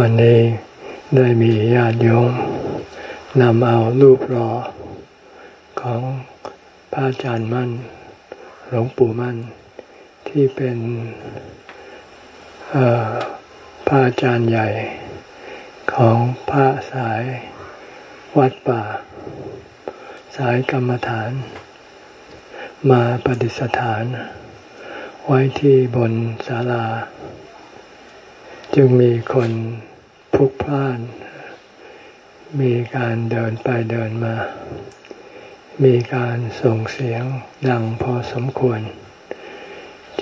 วันนี้ได้มีญาติโยมนำเอารูปรอของพระอาจารย์มั่น หลวงปู่มั่น ที่เป็นพระอาจารย์ใหญ่ของพระสายวัดป่า สายกรรมฐาน มาปฏิสถาน ไว้ที่บนศาลา จึงมีคนพลุกพล่าน มีการเดินไปเดินมา มีการส่งเสียงดังพอสมควร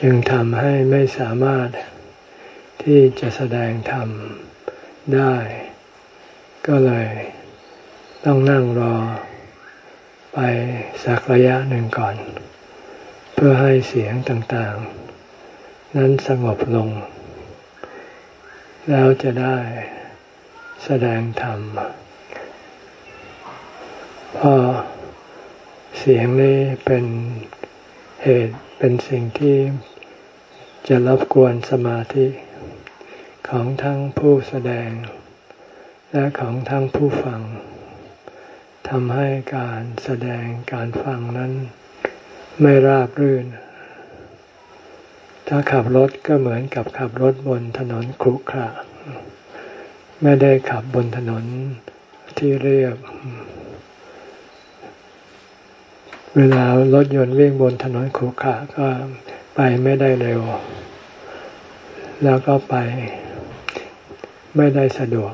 จึงทำให้ไม่สามารถที่จะแสดงธรรมได้ ก็เลยต้องนั่งรอไปสักระยะหนึ่งก่อน เพื่อให้เสียงต่างๆ นั้นสงบลง แล้วจะได้แสดงธรรมเพราะเสียงนี้เป็นเหตุเป็นสิ่งที่จะรบกวนสมาธิของทั้งผู้แสดง และของทั้งผู้ฟังทำให้การแสดงการฟังนั้นไม่ราบรื่น ถ้าขับรถก็เหมือนกับขับรถบนถนนครุขระไม่ได้ขับบนถนนที่เรียบ เวลารถยนต์วิ่งบนถนนขรุขระก็ไปไม่ได้เร็ว แล้วก็ไปไม่ได้สะดวก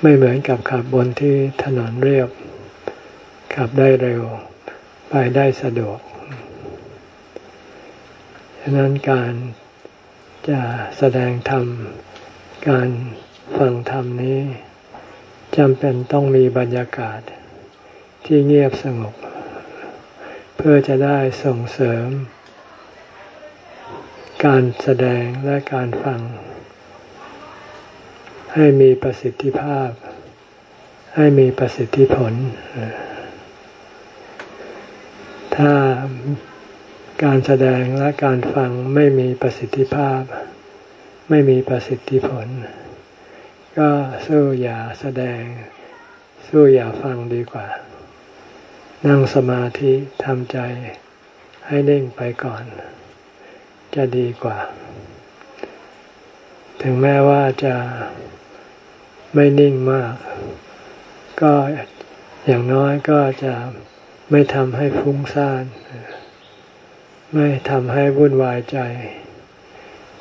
ไม่เหมือนกับขับบนที่ถนนเรียบ ขับได้เร็ว ไปได้สะดวก ฉะนั้นการจะแสดงธรรม การฟังธรรมนี้จำเป็นต้องมีบรรยากาศที่เงียบสงบ เพื่อจะได้ส่งเสริม การแสดงและการฟัง ให้มีประสิทธิภาพ ให้มีประสิทธิผล ถ้า การแสดงและการฟังไม่มีประสิทธิภาพ ไม่มีประสิทธิผล ก็สู้อย่าแสดง สู้อย่าฟังดีกว่า นั่งสมาธิทำใจให้เนิ่งไปก่อน จะดีกว่า ถึงแม้ว่าจะไม่นิ่งมาก ก็อย่างน้อยก็จะไม่ทำให้ฟุ้งซ่าน ไม่ทำให้วุ่นวายใจ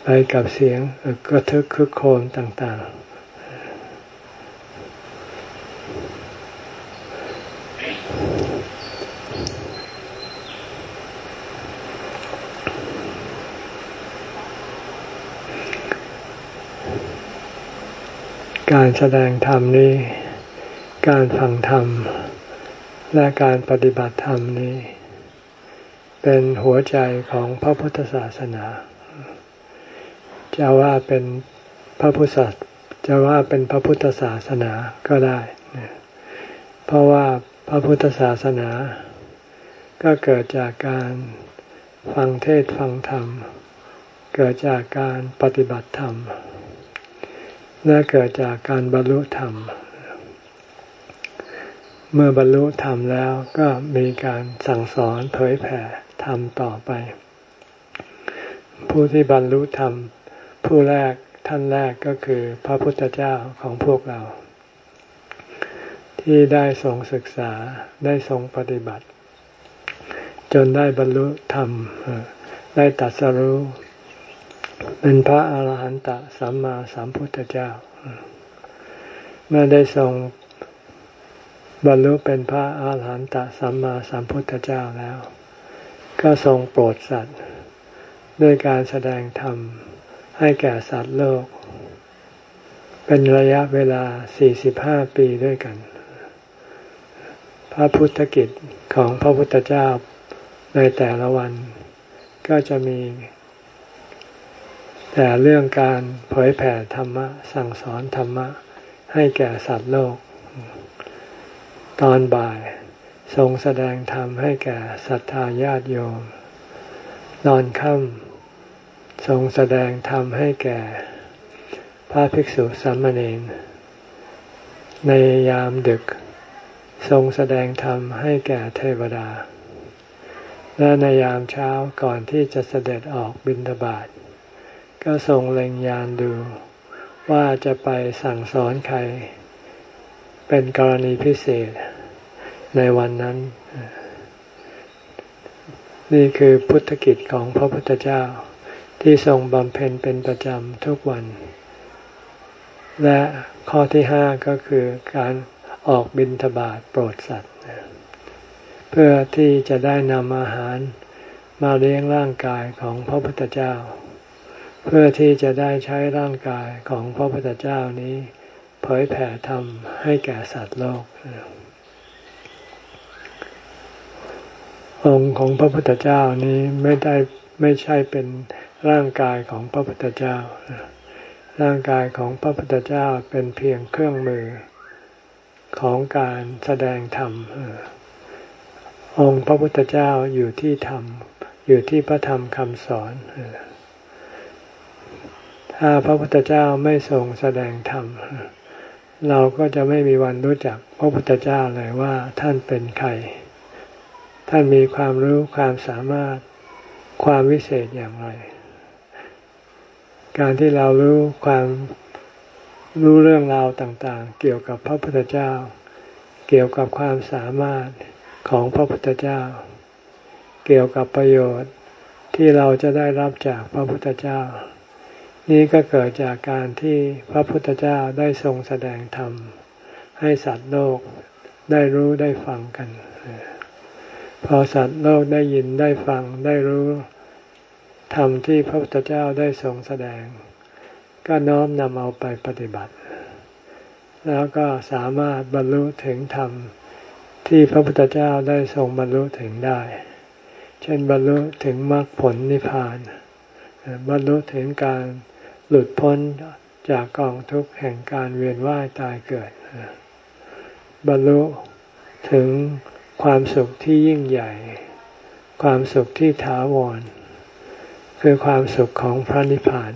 ไปกับเสียงกระทึกคึกโคมต่าง ๆการแสดงธรรมนี้ การฟังธรรม และการปฏิบัติธรรมนี้ เป็นหัวใจของพระพุทธศาสนา จะว่าเป็นพระพุทธจะว่าเป็นพระพุทธศาสนาก็ได้ เพราะว่าพระพุทธศาสนา ก็เกิดจากการฟังเทศฟังธรรม เกิดจากการปฏิบัติธรรม และเกิดจากการบรรลุธรรม เมื่อบรรลุธรรมแล้วก็มีการสั่งสอนเผยแผ่ ธรรมต่อไป ผู้ที่บรรลุธรรม ผู้แรกท่านแรกก็คือพระพุทธเจ้าของพวกเรา ที่ได้ทรงศึกษาได้ทรงปฏิบัติ จนได้บรรลุธรรม ได้ตัดสรู้เป็นพระอาหารหันตสัมมาสัมพุทธเจ้า เมื่อได้ทรงบรรลุเป็นพระอาหารหันตสัมมาสัมพุทธเจ้าแล้ว ก็ทรงโปรดสัตว์ ด้วยการแสดงธรรม ให้แก่สัตว์โลก เป็นระยะเวลา 45 ปีด้วยกัน พระพุทธกิจของพระพุทธเจ้าในแต่ละวัน ก็จะมี แต่เรื่องการเผยแผ่ธรรมะ สั่งสอนธรรมะ ให้แก่สัตว์โลก ตอนบ่าย ทรงแสดงธรรมให้แก่ศรัทธาญาติโยมตอนค่ำทรงแสดงธรรมให้แก่พระภิกษุสามเณรในยามดึก ทรงแสดงธรรมให้แก่เทวดา และในยามเช้าก่อนที่จะเสด็จออกบิณฑบาตก็ทรงเล็งยานดู ว่าจะไปสั่งสอนใคร เป็นกรณีพิเศษ ในวันนั้น นี่คือพุทธกิจของพระพุทธเจ้า ที่ทรงบำเพ็ญเป็นประจำทุกวัน และข้อที่ห้าก็คือการออกบิณฑบาตโปรดสัตว์ เพื่อที่จะได้นำอาหารมาเลี้ยงร่างกายของพระพุทธเจ้า เพื่อที่จะได้ใช้ร่างกายของพระพุทธเจ้านี้ เผยแผ่ธรรมให้แก่สัตว์โลก องค์ของพระพุทธเจ้านี้ไม่ได้ไม่ใช่เป็นร่างกายของพระพุทธเจ้า ร่างกายของพระพุทธเจ้าเป็นเพียงเครื่องมือของการแสดงธรรม องค์พระพุทธเจ้าอยู่ที่ธรรม อยู่ที่พระธรรมคำสอน ถ้าพระพุทธเจ้าไม่ทรงแสดงธรรม เราก็จะไม่มีวันรู้จักพระพุทธเจ้าเลยว่าท่านเป็นใคร ท่านมีความรู้ความสามารถความวิเศษอย่างไร การที่เรารู้ความรู้เรื่องราวต่างๆ เกี่ยวกับพระพุทธเจ้า เกี่ยวกับความสามารถของพระพุทธเจ้า เกี่ยวกับประโยชน์ที่เราจะได้รับจากพระพุทธเจ้า นี่ก็เกิดจากการที่พระพุทธเจ้าได้ทรงแสดงธรรม ให้สัตว์โลกได้รู้ได้ฟังกัน พอสัตว์โลกได้ยินได้ฟังได้รู้ธรรมที่พระพุทธเจ้าได้ทรงแสดง ก็น้อมนำเอาไปปฏิบัติ แล้วก็สามารถบรรลุถึงธรรมที่พระพุทธเจ้าได้ทรงบรรลุถึงได้ เช่นบรรลุถึงมรรคผลนิพพาน บรรลุถึงการหลุดพ้นจากกองทุกข์แห่งการเวียนว่ายตายเกิด บรรลุถึง ความสุขที่ยิ่งใหญ่ ความสุขที่ถาวร คือความสุขของพระนิพพาน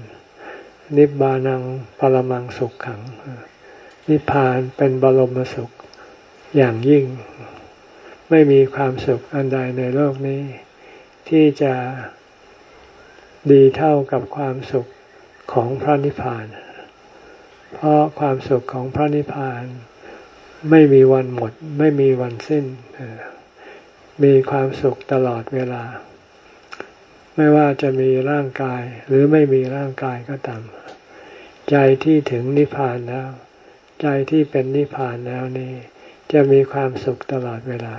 นิบานังปรมังสุขขัง นิพพานเป็นบรมสุขอย่างยิ่ง ไม่มีความสุขอันใดในโลกนี้ ที่จะดีเท่ากับความสุขของพระนิพพาน เพราะความสุขของพระนิพพาน ไม่มีวันหมด ไม่มีวันสิ้น มีความสุขตลอดเวลา ไม่ว่าจะมีร่างกายหรือไม่มีร่างกายก็ตามใจที่ถึงนิพพานแล้ว ใจที่เป็นนิพพานแล้วนี่ จะมีความสุขตลอดเวลา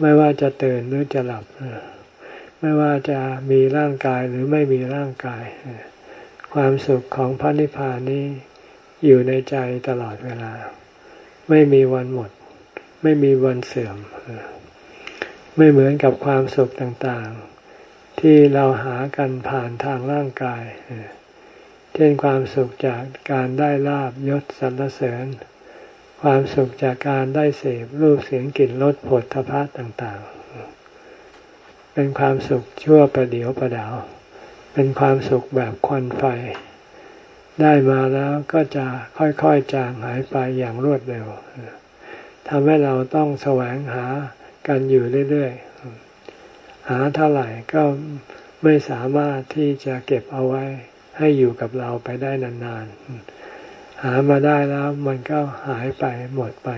ไม่ว่าจะตื่นหรือจะหลับ ไม่ว่าจะมีร่างกายหรือไม่มีร่างกาย ความสุขของพระนิพพานนี้อยู่ในใจตลอดเวลา ไม่มีวันหมด ไม่มีวันเสื่อม ไม่เหมือนกับความสุขต่างๆ ที่เราหากันผ่านทางร่างกาย เช่นความสุขจากการได้ลาบยศสรรเสริญ ความสุขจากการได้เสพรูปเสียงกลิ่นรสผลทพะต่างๆ เป็นความสุขชั่วประเดียวประดาว เป็นความสุขแบบควันไฟ ได้มาแล้วก็จะค่อยๆจางหายไปอย่างรวดเร็วทำให้เราต้องแสวงหากันอยู่เรื่อยๆ หาเท่าไหร่ก็ไม่สามารถที่จะเก็บเอาไว้ให้อยู่กับเราไปได้นานๆ หามาได้แล้วมันก็หายไปหมดไป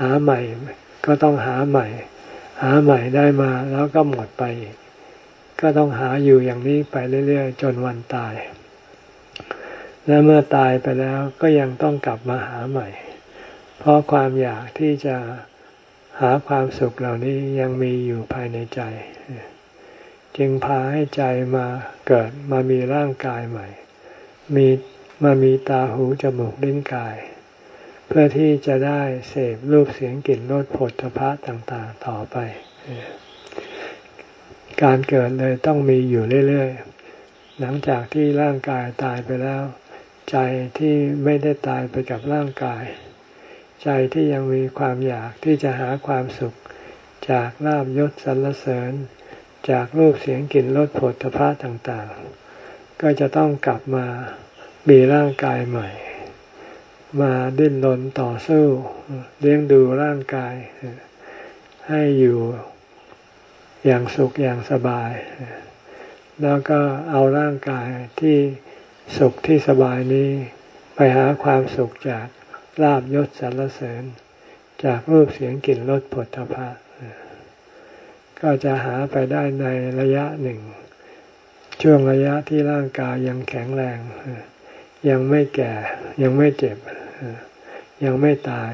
หาใหม่ก็ต้องหาใหม่ หาใหม่ได้มาแล้วก็หมดไป ก็ต้องหาอยู่อย่างนี้ไปเรื่อยๆ จนวันตาย และเมื่อตายไปแล้วก็ยังต้องกลับมาหาใหม่ เพราะความอยากที่จะหาความสุขเหล่านี้ยังมีอยู่ภายในใจ จึงพาให้ใจมาเกิดมามีร่างกายใหม่ มีมามีตาหูจมูกลิ้นกาย เพื่อที่จะได้เสพรูปเสียงกลิ่นรสผลพระต่างๆต่อไป การเกิดเลยต้องมีอยู่เรื่อยๆ หลังจากที่ร่างกายตายไปแล้ว ใจที่ไม่ได้ตายไปกับร่างกาย ใจที่ยังมีความอยากที่จะหาความสุข จากลาบยศสรรเสริญ จากรูปเสียงกลิ่นรสผลพระต่างๆ ก็จะต้องกลับมามีร่างกายใหม่ มาดิ้นรนต่อสู้เลี้ยงดูร่างกาย ให้อยู่อย่างสุขอย่างสบาย แล้วก็เอาร่างกายที่ สุขที่สบายนี้ไปหาความสุขจากลาบยศสรรเสริญ จากรูปเสียงกลิ่นรสผลทพะก็จะหาไปได้ในระยะหนึ่ง ช่วงระยะที่ร่างกายยังแข็งแรง ยังไม่แก่ยังไม่เจ็บ ยังไม่ตาย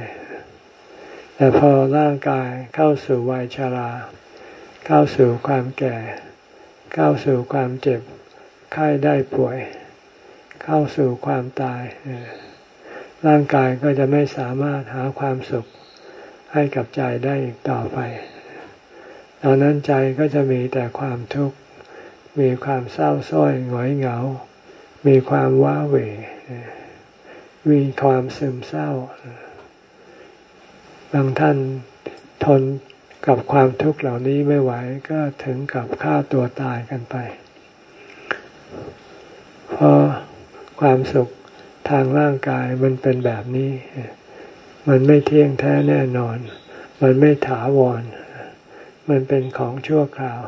แต่พอร่างกายเข้าสู่วัยชารา เข้าสู่ความแก่ เข้าสู่ความเจ็บไข้ได้ป่วย เข้าสู่ความตาย ร่างกายก็จะไม่สามารถหาความสุขให้กับใจได้อีกต่อไป ตอนนั้นใจก็จะมีแต่ความทุกข์ มีความเศร้าส้อยหงอยเหงา มีความว้าเหวมีความซึมเศร้า บางท่านทนกับความทุกข์เหล่านี้ไม่ไหวก็ถึงกับฆ่าตัวตายกันไป เพราะ ความสุขทางร่างกายมันเป็นแบบนี้ มันไม่เที่ยงแท้แน่นอน มันไม่ถาวร มันเป็นของชั่วคราว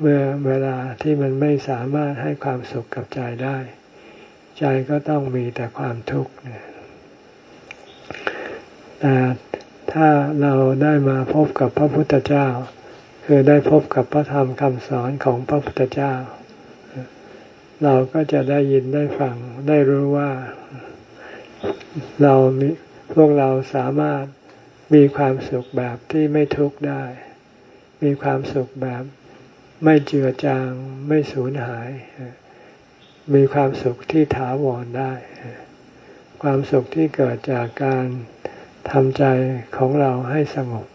เมื่อเวลาที่มันไม่สามารถให้ความสุขกับใจได้ ใจก็ต้องมีแต่ความทุกข์แต่ถ้าเราได้มาพบกับพระพุทธเจ้า คือได้พบกับพระธรรมคำสอนของพระพุทธเจ้า เราก็จะได้ยินได้ฟังได้รู้ว่าเราพวกเราสามารถมีความสุขแบบที่ไม่ทุกข์ได้ มีความสุขแบบไม่เจือจางไม่สูญหาย มีความสุขที่ถาวรได้ ความสุขที่เกิดจากการทำใจของเราให้สงบ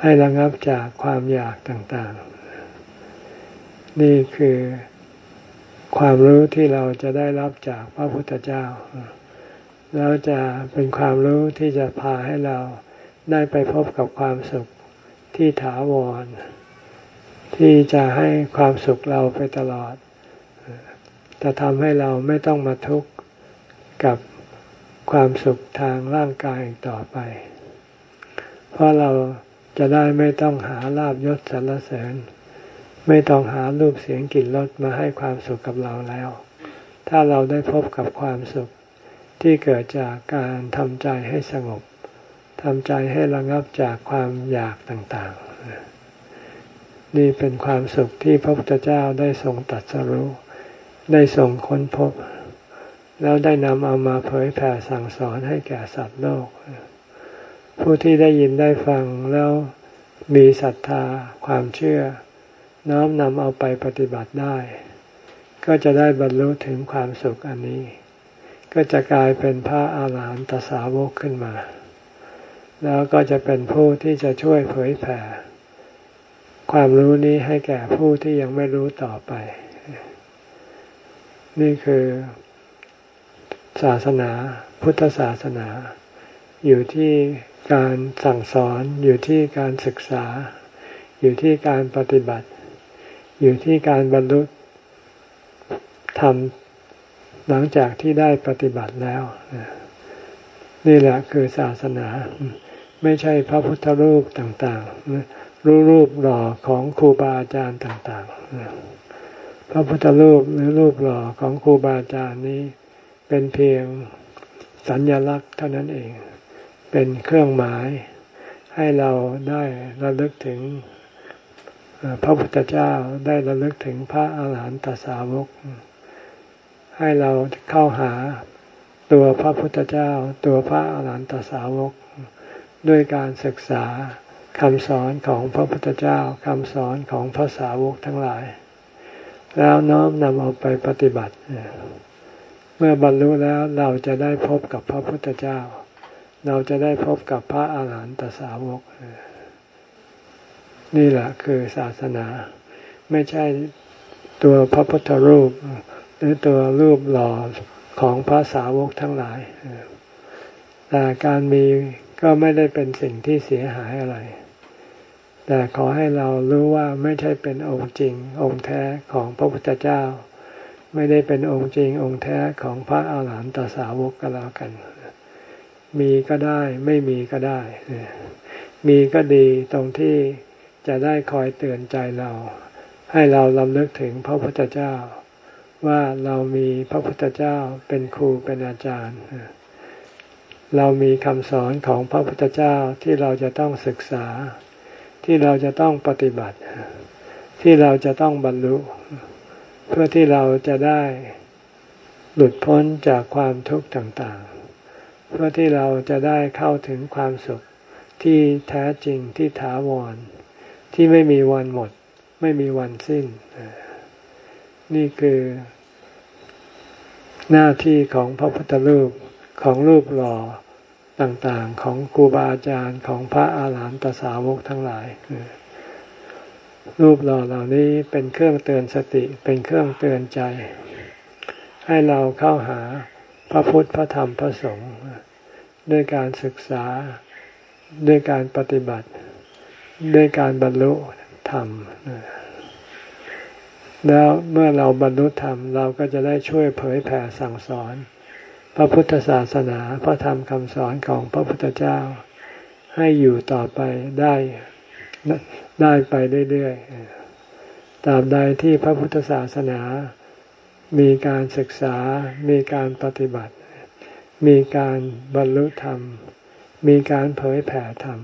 ให้ระงับจากความอยากต่างๆ นี่คือ ความรู้ที่เราจะได้รับจากพระพุทธเจ้า แล้วจะเป็นความรู้ที่จะพาให้เราได้ไปพบกับความสุขที่ถาวร ที่จะให้ความสุขเราไปตลอด จะทำให้เราไม่ต้องมาทุกข์กับความสุขทางร่างกายต่อไป เพราะเราจะได้ไม่ต้องหาลาบยศสรรเสริญ ไม่ต้องหารูปเสียงกลิ่นรสมาให้ความสุขกับเราแล้ว ถ้าเราได้พบกับความสุขที่เกิดจากการทำใจให้สงบทำใจให้ระงับจากความอยากต่างๆ นี่เป็นความสุขที่พระพุทธเจ้าได้ทรงตัดสรู้ ได้ทรงค้นพบ แล้วได้นำเอามาเผยแผ่สั่งสอนให้แก่สัตว์โลก ผู้ที่ได้ยินได้ฟังแล้วมีศรัทธาความเชื่อ น้อมนำเอาไปปฏิบัติได้ ก็จะได้บรรลุถึงความสุขอันนี้ ก็จะกลายเป็นพระอาหารหันตสาวกขึ้นมา แล้วก็จะเป็นผู้ที่จะช่วยเผยแผ่ ความรู้นี้ให้แก่ผู้ที่ยังไม่รู้ต่อไป นี่คือ ศาสนาพุทธศาสนา อยู่ที่การสั่งสอนอยู่ที่การศึกษาอยู่ที่การปฏิบัติ อยู่ที่การบรรลุทำหลังจากที่ได้ปฏิบัติแล้ว นี่แหละคือศาสนา ไม่ใช่พระพุทธรูปต่างๆรูปรูปหล่อของครูบาอาจารย์ต่างๆ พระพุทธรูปหรือรูปหล่อของครูบาอาจารย์นี้ เป็นเพียงสัญญลักษณ์เท่านั้นเอง เป็นเครื่องหมายให้เราได้ระลึกถึง พระพุทธเจ้าได้ระลึกถึงพระอาหารหันตสาวก ให้เราเข้าหาตัวพระพุทธเจ้า ตัวพระอาหารหันตสาวก ด้วยการศึกษาคำสอนของพระพุทธเจ้าคำสอนของพระสาวกทั้งหลาย แล้วน้อมนำเอาไปปฏิบัติ เมื่อบรรลุแล้วเราจะได้พบกับพระพุทธเจ้า เราจะได้พบกับพระอาหารหันตสาวก นี่แหละคือศาสนา ไม่ใช่ตัวพระพุทธรูป หรือตัวรูปหล่อของพระสาวกทั้งหลาย แต่การมีก็ไม่ได้เป็นสิ่งที่เสียหายอะไร แต่ขอให้เรารู้ว่าไม่ใช่เป็นองค์จริง องค์แท้ของพระพุทธเจ้า ไม่ได้เป็นองค์จริง องค์แท้ของพระอาหารหันตสาวกก็แล้วกัน มีก็ได้ไม่มีก็ได้ มีก็ดีตรงที่ จะได้คอยเตือนใจเรา ให้เราลำลึกถึงพระพุทธเจ้า ว่าเรามีพระพุทธเจ้าเป็นครูเป็นอาจารย์ เรามีคำสอนของพระพุทธเจ้าที่เราจะต้องศึกษา ที่เราจะต้องปฏิบัติ ที่เราจะต้องบรรลุ เพื่อที่เราจะได้หลุดพ้นจากความทุกข์ต่างๆ เพื่อที่เราจะได้เข้าถึงความสุขที่แท้จริงที่ถาวร ที่ไม่มีวันหมด ไม่มีวันสิ้น นี่คือหน้าที่ของพระพุทธรูปของรูปหล่อต่างๆ ของครูบาอาจารย์ของพระอาหารหันตสาวกทั้งหลาย รูปหล่อเหล่านี้เป็นเครื่องเตือนสติเป็นเครื่องเตือนใจ ให้เราเข้าหาพระพุทธพระธรรมพระสงฆ์ด้วยการศึกษาด้วยการปฏิบัติ ด้วยการบรรลุธรรมแล้วเมื่อเราบรรลุธรรม เราก็จะได้ช่วยเผยแผ่สั่งสอน พระพุทธศาสนาพระธรรมคำสอนของพระพุทธเจ้า ให้อยู่ต่อไปได้ได้ไปเรื่อยๆตราบใดที่พระพุทธศาสนา มีการศึกษา มีการปฏิบัติ มีการบรรลุธรรม มีการเผยแผ่ธรรม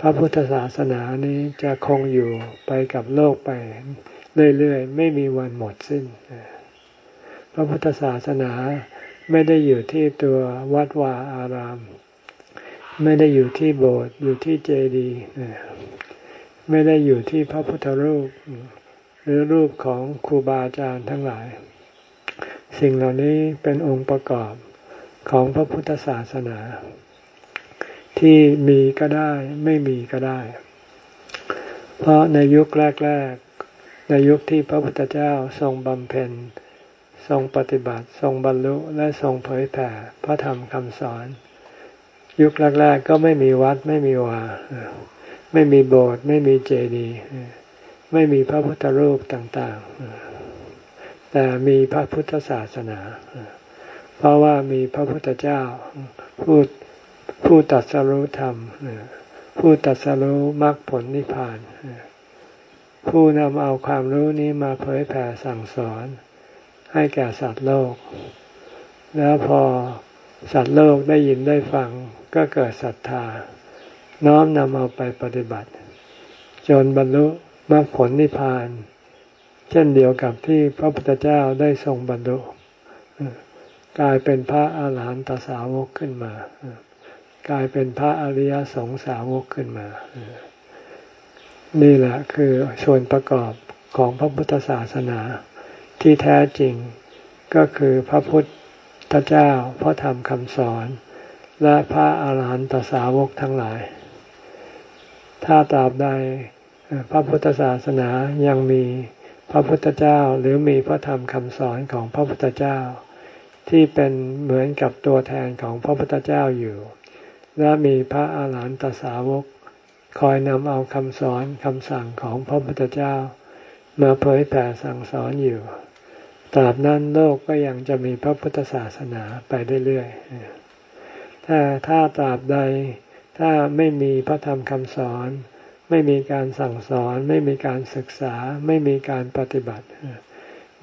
พระพุทธศาสนานี้จะคงอยู่ไปกับโลกไปเรื่อยๆ ไม่มีวันหมดสิ้น พระพุทธศาสนาไม่ได้อยู่ที่ตัววัดวาอาราม ไม่ได้อยู่ที่โบสถ์อยู่ที่เจดีย์ไม่ได้อยู่ที่พระพุทธรูป หรือรูปของครูบาอาจารย์ทั้งหลาย สิ่งเหล่านี้เป็นองค์ประกอบของพระพุทธศาสนา ที่มีก็ได้ ไม่มีก็ได้ เพราะในยุคแรก ๆ ในยุคที่พระพุทธเจ้าทรงบำเพ็ญ ทรงปฏิบัติ ทรงบรรลุและทรงเผยแผ่พระธรรมคำสอน ยุคแรก ๆ ก็ไม่มีวัดไม่มีวาไม่มีโบสถ์ไม่มีเจดีย์ไม่มีพระพุทธรูปต่างๆ แต่มีพระพุทธศาสนา เพราะว่ามีพระพุทธเจ้า ผู้ ผู้ตัดสรุธรรม ผู้ตัดสรุมรรคผลนิพพาน ผู้นำเอาความรู้นี้มาเผยแผ่สั่งสอน ให้แก่สัตว์โลก แล้วพอสัตว์โลกได้ยินได้ฟังก็เกิดศรัทธา น้อมนำเอาไปปฏิบัติ จนบรรลุมรรคผลนิพพาน เช่นเดียวกับที่พระพุทธเจ้าได้ทรงบรรลุกลายเป็นพระอาหารหันตสาวกขึ้นมา กลายเป็นพระอริยสงสาวกขึ้นมา นี่แหละคือส่วนประกอบของพระพุทธศาสนาที่แท้จริงก็คือพระพุทธเจ้าพระธรรมคำสอน และพระอาหารหันตสาวกทั้งหลาย ถ้าตราบใดพระพุทธศาสนายังมีพระพุทธเจ้าหรือมีพระธรรมคำสอนของพระพุทธเจ้า ที่เป็นเหมือนกับตัวแทนของพระพุทธเจ้าอยู่ และมีพระอาหารหันตสาวก คอยนำเอาคำสอนคำสั่งของพระพุทธเจ้า มาเผยแผ่สั่งสอนอยู่ ตราบนั้นโลกก็ยังจะมีพระพุทธศาสนาไปเรื่อยๆ ถ้าถ้าตราบใด ถ้าไม่มีพระธรรมคำสอน ไม่มีการสั่งสอน ไม่มีการศึกษา ไม่มีการปฏิบัติ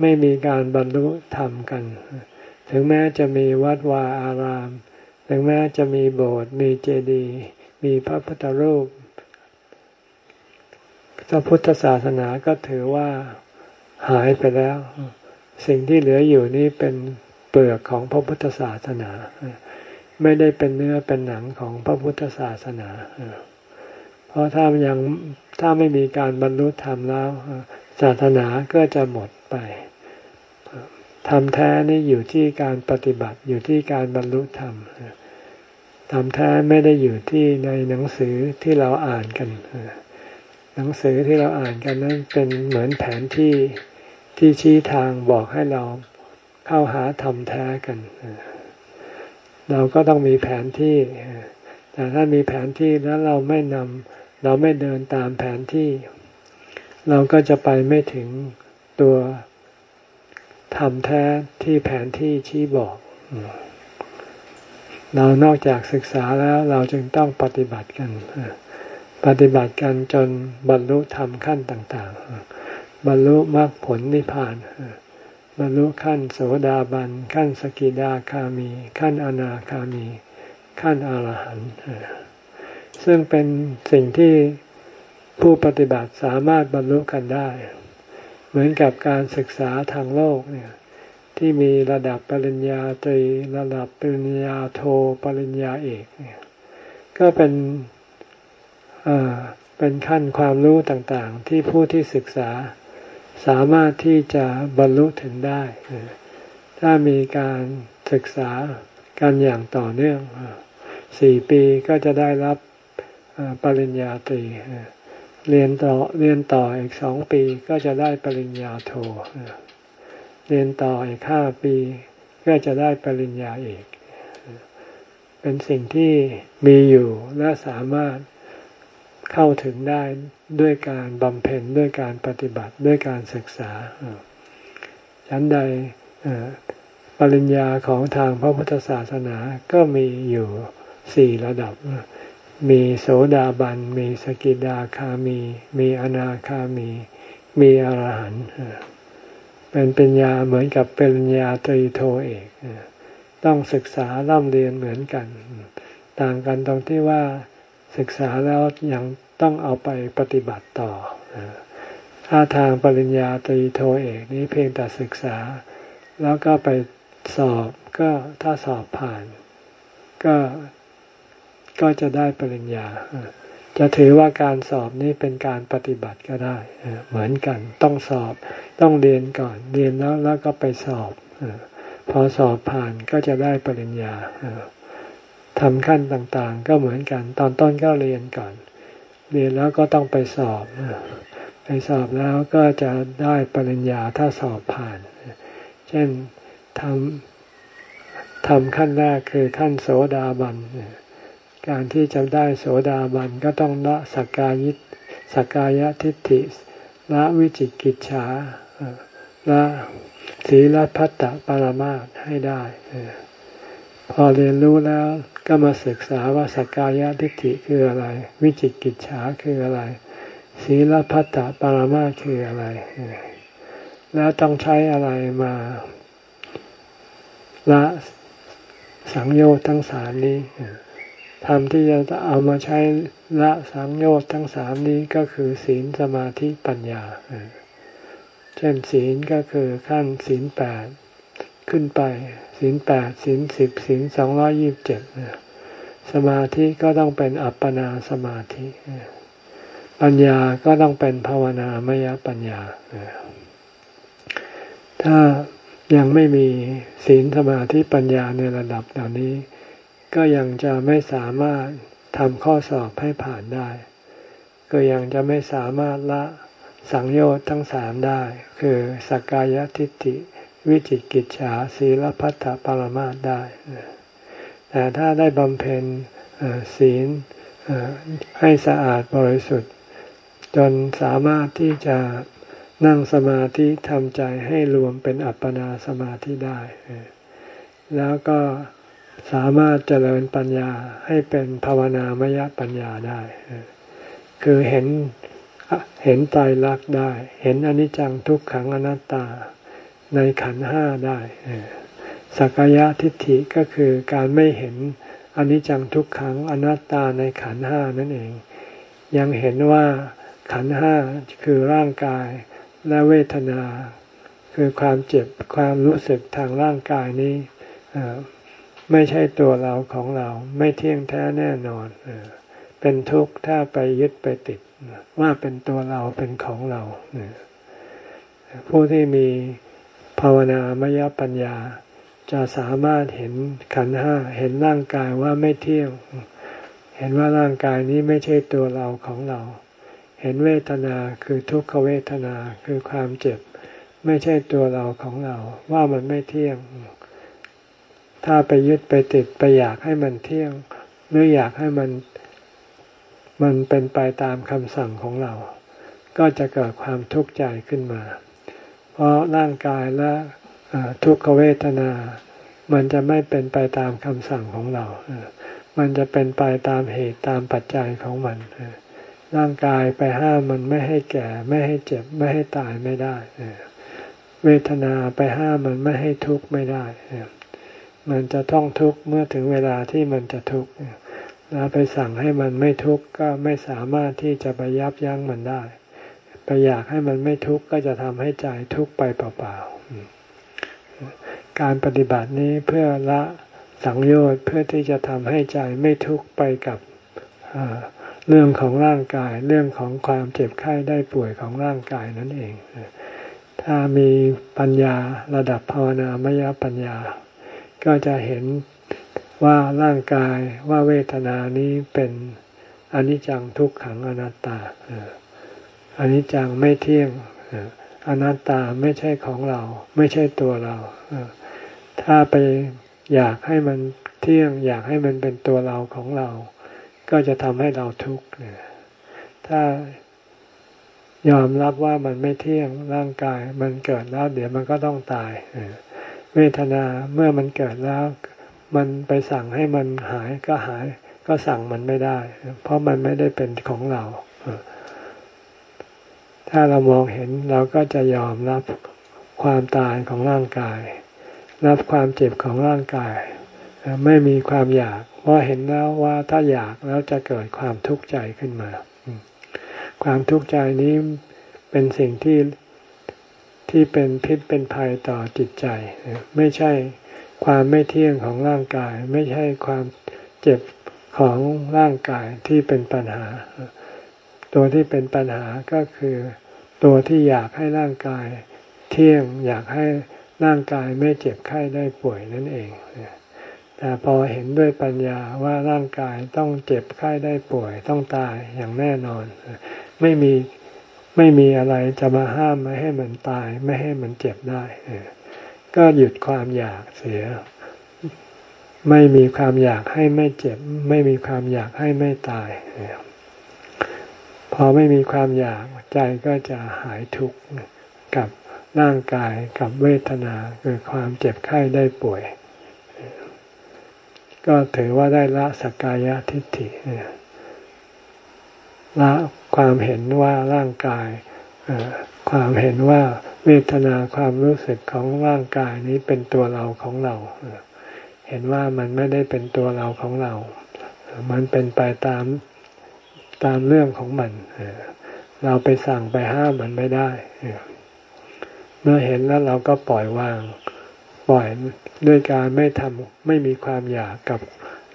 ไม่มีการบรรลุธรรมกัน ถึงแม้จะมีวัดวาอาราม ถึงแม้จะมีโบสถ์มีเจดีย์มีพระพุทธรูปพระพุทธศาสนาก็ถือว่าหายไปแล้ว สิ่งที่เหลืออยู่นี่เป็นเปลือกของพระพุทธศาสนา ไม่ได้เป็นเนื้อเป็นหนังของพระพุทธศาสนา เพราะถ้ายังถ้าไม่มีการบรรลุธรรมแล้ว ศาสนาก็จะหมดไป ธรรมแท้นี่อยู่ที่การปฏิบัติอยู่ที่การบรรลุธรรมธรรมแท้ไม่ได้อยู่ที่ในหนังสือที่เราอ่านกัน หนังสือที่เราอ่านกันนั้นเป็นเหมือนแผนที่ที่ชี้ทางบอกให้เราเข้าหาธรรมแท้กัน เราก็ต้องมีแผนที่ แต่ถ้ามีแผนที่แล้วเราไม่นำเราไม่เดินตามแผนที่ เราก็จะไปไม่ถึงตัว ทำแท้ที่แผนที่ชี้บอก เรานอกจากศึกษาแล้วเราจึงต้องปฏิบัติกัน ปฏิบัติกันจนบรรลุธรรมขั้นต่าง ๆ บรรลุมรรคผลนิพพานบรรลุขั้นโสดาบัน ขั้นสกิดาคามี ขั้นอนาคามี ขั้นอรหันต์ซึ่งเป็นสิ่งที่ผู้ปฏิบัติสามารถบรรลุกันได้ เหมือนกับการศึกษาทางโลกเนี่ยที่มีระดับปริญญาตรีระดับปริญญาโทปริญญาเอกเนี่ยก็เป็นเป็นขั้นความรู้ต่างๆ ที่ผู้ที่ศึกษาสามารถที่จะบรรลุถึงได้ ถ้ามีการศึกษากันอย่างต่อเนื่องสี่ปีก็จะได้รับปริญญาตรี เรียนต่อเรียนต่ออีกสองปีก็จะได้ปริญญาโท เรียนต่ออีกห้าปีก็จะได้ปริญญาเอกเป็นสิ่งที่มีอยู่และสามารถเข้าถึงได้ด้วยการบำเพ็ญด้วยการปฏิบัติด้วยการศึกษาชั้นใดปริญญาของทางพระพุทธศาสนาก็มีอยู่สี่ระดับ มีโสดาบัน มีสกิดาคามี มีอนาคามี มีอรหันต์เป็นปัญญาเหมือนกับเป็นปัญญาตรีโทเอกต้องศึกษาล่ำเรียนเหมือนกัน ต่างกันตรงที่ว่าศึกษาแล้วยังต้องเอาไปปฏิบัติต่อถ้าทางปริญญาตรีโทเอกนี้เพียงแต่ศึกษา แล้วก็ไปสอบก็ถ้าสอบผ่าน ก็ ก็จะได้ปริญญา จะถือว่าการสอบนี้เป็นการปฏิบัติก็ได้ เหมือนกันต้องสอบต้องเรียนก่อนเรียนแล้วแล้วก็ไปสอบ พอสอบผ่านก็จะได้ปริญญาทำขั้นต่างๆ ก็เหมือนกัน ตอนต้นก็เรียนก่อน เรียนแล้วก็ต้องไปสอบไปสอบแล้วก็จะได้ปริญญาถ้าสอบผ่าน เช่นทำทำขั้นแรกคือขั้นโสดาบัน การที่จะได้โสดาบันก็ต้องละสักกายิสักกายทิฏฐิละวิจิกิจฉาละศีลพัตตปรมาตให้ได้ พอเรียนรู้แล้วก็มาศึกษาว่าสักกายทิฏฐิคืออะไร วิจิกิจฉาคืออะไร ศีลพัตตปรมาคืออะไร แล้วต้องใช้อะไรมาละสังโยชน์ทั้งสามนี้ ทำที่จะเอามาใช้ละสังโยชน์ทั้งสามนี้ก็คือศีลสมาธิปัญญา เช่นศีลก็คือขั้นศีลแปดขึ้นไปศีลแปดศีลสิบศีลสองร้อยิบเจ็ดสมาธิก็ต้องเป็นอัปปนาสมาธิ ปัญญาก็ต้องเป็นภาวนามยปัญญา ถ้ายังไม่มีศีลสมาธิปัญญาในระดับเหล่านี้ ก็ยังจะไม่สามารถทำข้อสอบให้ผ่านได้ ก็ยังจะไม่สามารถละสังโยชน์ทั้งสามได้ คือสกกายทิฏฐิ วิจิกิจฉาศีลพัฒปรมาได้ แต่ถ้าได้บำเพ็ญศีลให้สะอาดบริสุทธิ์ จนสามารถที่จะนั่งสมาธิทำใจให้รวมเป็นอัปปนาสมาธิได้ แล้วก็ สามารถเจริญปัญญาให้เป็นภาวนามยปัญญาได้ คือเห็นเห็นตายรักได้ เห็นอนิจจังทุกขังอนัตตาในขันห้าได้สักยะทิฏฐิก็คือการไม่เห็นอนิจจังทุกขังอนัตตาในขันห้านั่นเอง ยังเห็นว่าขันห้าคือร่างกายและเวทนา คือความเจ็บความรู้สึกทางร่างกายนี้ ไม่ใช่ตัวเราของเรา ไม่เที่ยงแท้แน่นอนเป็นทุกข์ถ้าไปยึดไปติดว่าเป็นตัวเราเป็นของเราผู้ที่มีภาวนามยปัญญา จะสามารถเห็นขันห้าเห็นร่างกายว่าไม่เที่ยง เห็นว่าร่างกายนี้ไม่ใช่ตัวเราของเรา เห็นเวทนาคือทุกขเวทนาคือความเจ็บ ไม่ใช่ตัวเราของเรา ว่ามันไม่เที่ยง ถ้าไปยึดไปติดไปอยากให้มันเที่ยง หรืออยากให้มัน มันเป็นไปตามคำสั่งของเรา ก็จะเกิดความทุกข์ใจขึ้นมา เพราะร่างกายและทุกขเวทนา มันจะไม่เป็นไปตามคำสั่งของเรา มันจะเป็นไปตามเหตุตามปัจจัยของมันร่างกายไปห้ามมันไม่ให้แก่ ไม่ให้เจ็บไม่ให้ตายไม่ได้เวทนาไปห้ามมันไม่ให้ทุกข์ไม่ได้ มันจะต้องทุกข์เมื่อถึงเวลาที่มันจะทุกข์แล้วไปสั่งให้มันไม่ทุกข์ก็ไม่สามารถที่จะไปยับยั้งมันได้ ไปอยากให้มันไม่ทุกข์ก็จะทำให้ใจทุกข์ไปเปล่าๆ การปฏิบัตินี้เพื่อละสังโยชน์เพื่อที่จะทำให้ใจไม่ทุกข์ไปกับเรื่องของร่างกายเรื่องของความเจ็บไข้ได้ป่วยของร่างกายนั่นเอง ถ้ามีปัญญาระดับภาวนามยปัญญา ก็จะเห็นว่าร่างกายว่าเวทนานี้เป็นอนิจจังทุกขังอนัตตาอนิจจังไม่เที่ยงอนัตตาไม่ใช่ของเรา ไม่ใช่ตัวเรา ถ้าไปอยากให้มันเที่ยง อยากให้มันเป็นตัวเราของเรา ก็จะทำให้เราทุกข์ถ้ายอมรับว่ามันไม่เที่ยงร่างกาย มันเกิดแล้วเดี๋ยวมันก็ต้องตาย เวทนาเมื่อมันเกิดแล้ว มันไปสั่งให้มันหายก็หาย ก็สั่งมันไม่ได้ เพราะมันไม่ได้เป็นของเรา ถ้าเรามองเห็นเราก็จะยอมรับความตายของร่างกาย รับความเจ็บของร่างกาย ไม่มีความอยากเพราะเห็นแล้วว่าถ้าอยากแล้วจะเกิดความทุกข์ใจขึ้นมา ความทุกข์ใจนี้เป็นสิ่งที่ ที่เป็นพิษเป็นภัยต่อจิตใจ ไม่ใช่ความไม่เที่ยงของร่างกาย ไม่ใช่ความเจ็บของร่างกายที่เป็นปัญหา ตัวที่เป็นปัญหาก็คือตัวที่อยากให้ร่างกายเที่ยงอยากให้ร่างกายไม่เจ็บไข้ได้ป่วยนั่นเอง แต่พอเห็นด้วยปัญญาว่าร่างกายต้องเจ็บไข้ได้ป่วยต้องตายอย่างแน่นอน ไม่มี ไม่มีอะไรจะมาห้ามไม่ให้มันตาย ไม่ให้มันเจ็บได้ก็หยุดความอยากเสีย ไม่มีความอยากให้ไม่เจ็บ ไม่มีความอยากให้ไม่ตายพอไม่มีความอยากใจก็จะหายทุกข์กับร่างกายกับเวทนาคือความเจ็บไข้ได้ป่วย ก็ถือว่าได้ละสกกายทิฏฐิละ ความเห็นว่าร่างกายความเห็นว่าเวทนาความรู้สึกของร่างกายนี้เป็นตัวเราของเรา เห็นว่ามันไม่ได้เป็นตัวเราของเรา มันเป็นไปตามตามเรื่องของมัน เราไปสั่งไปห้ามมันไม่ได้ เมื่อเห็นแล้วเราก็ปล่อยวาง ปล่อยด้วยการไม่ทำไม่มีความอยากกับ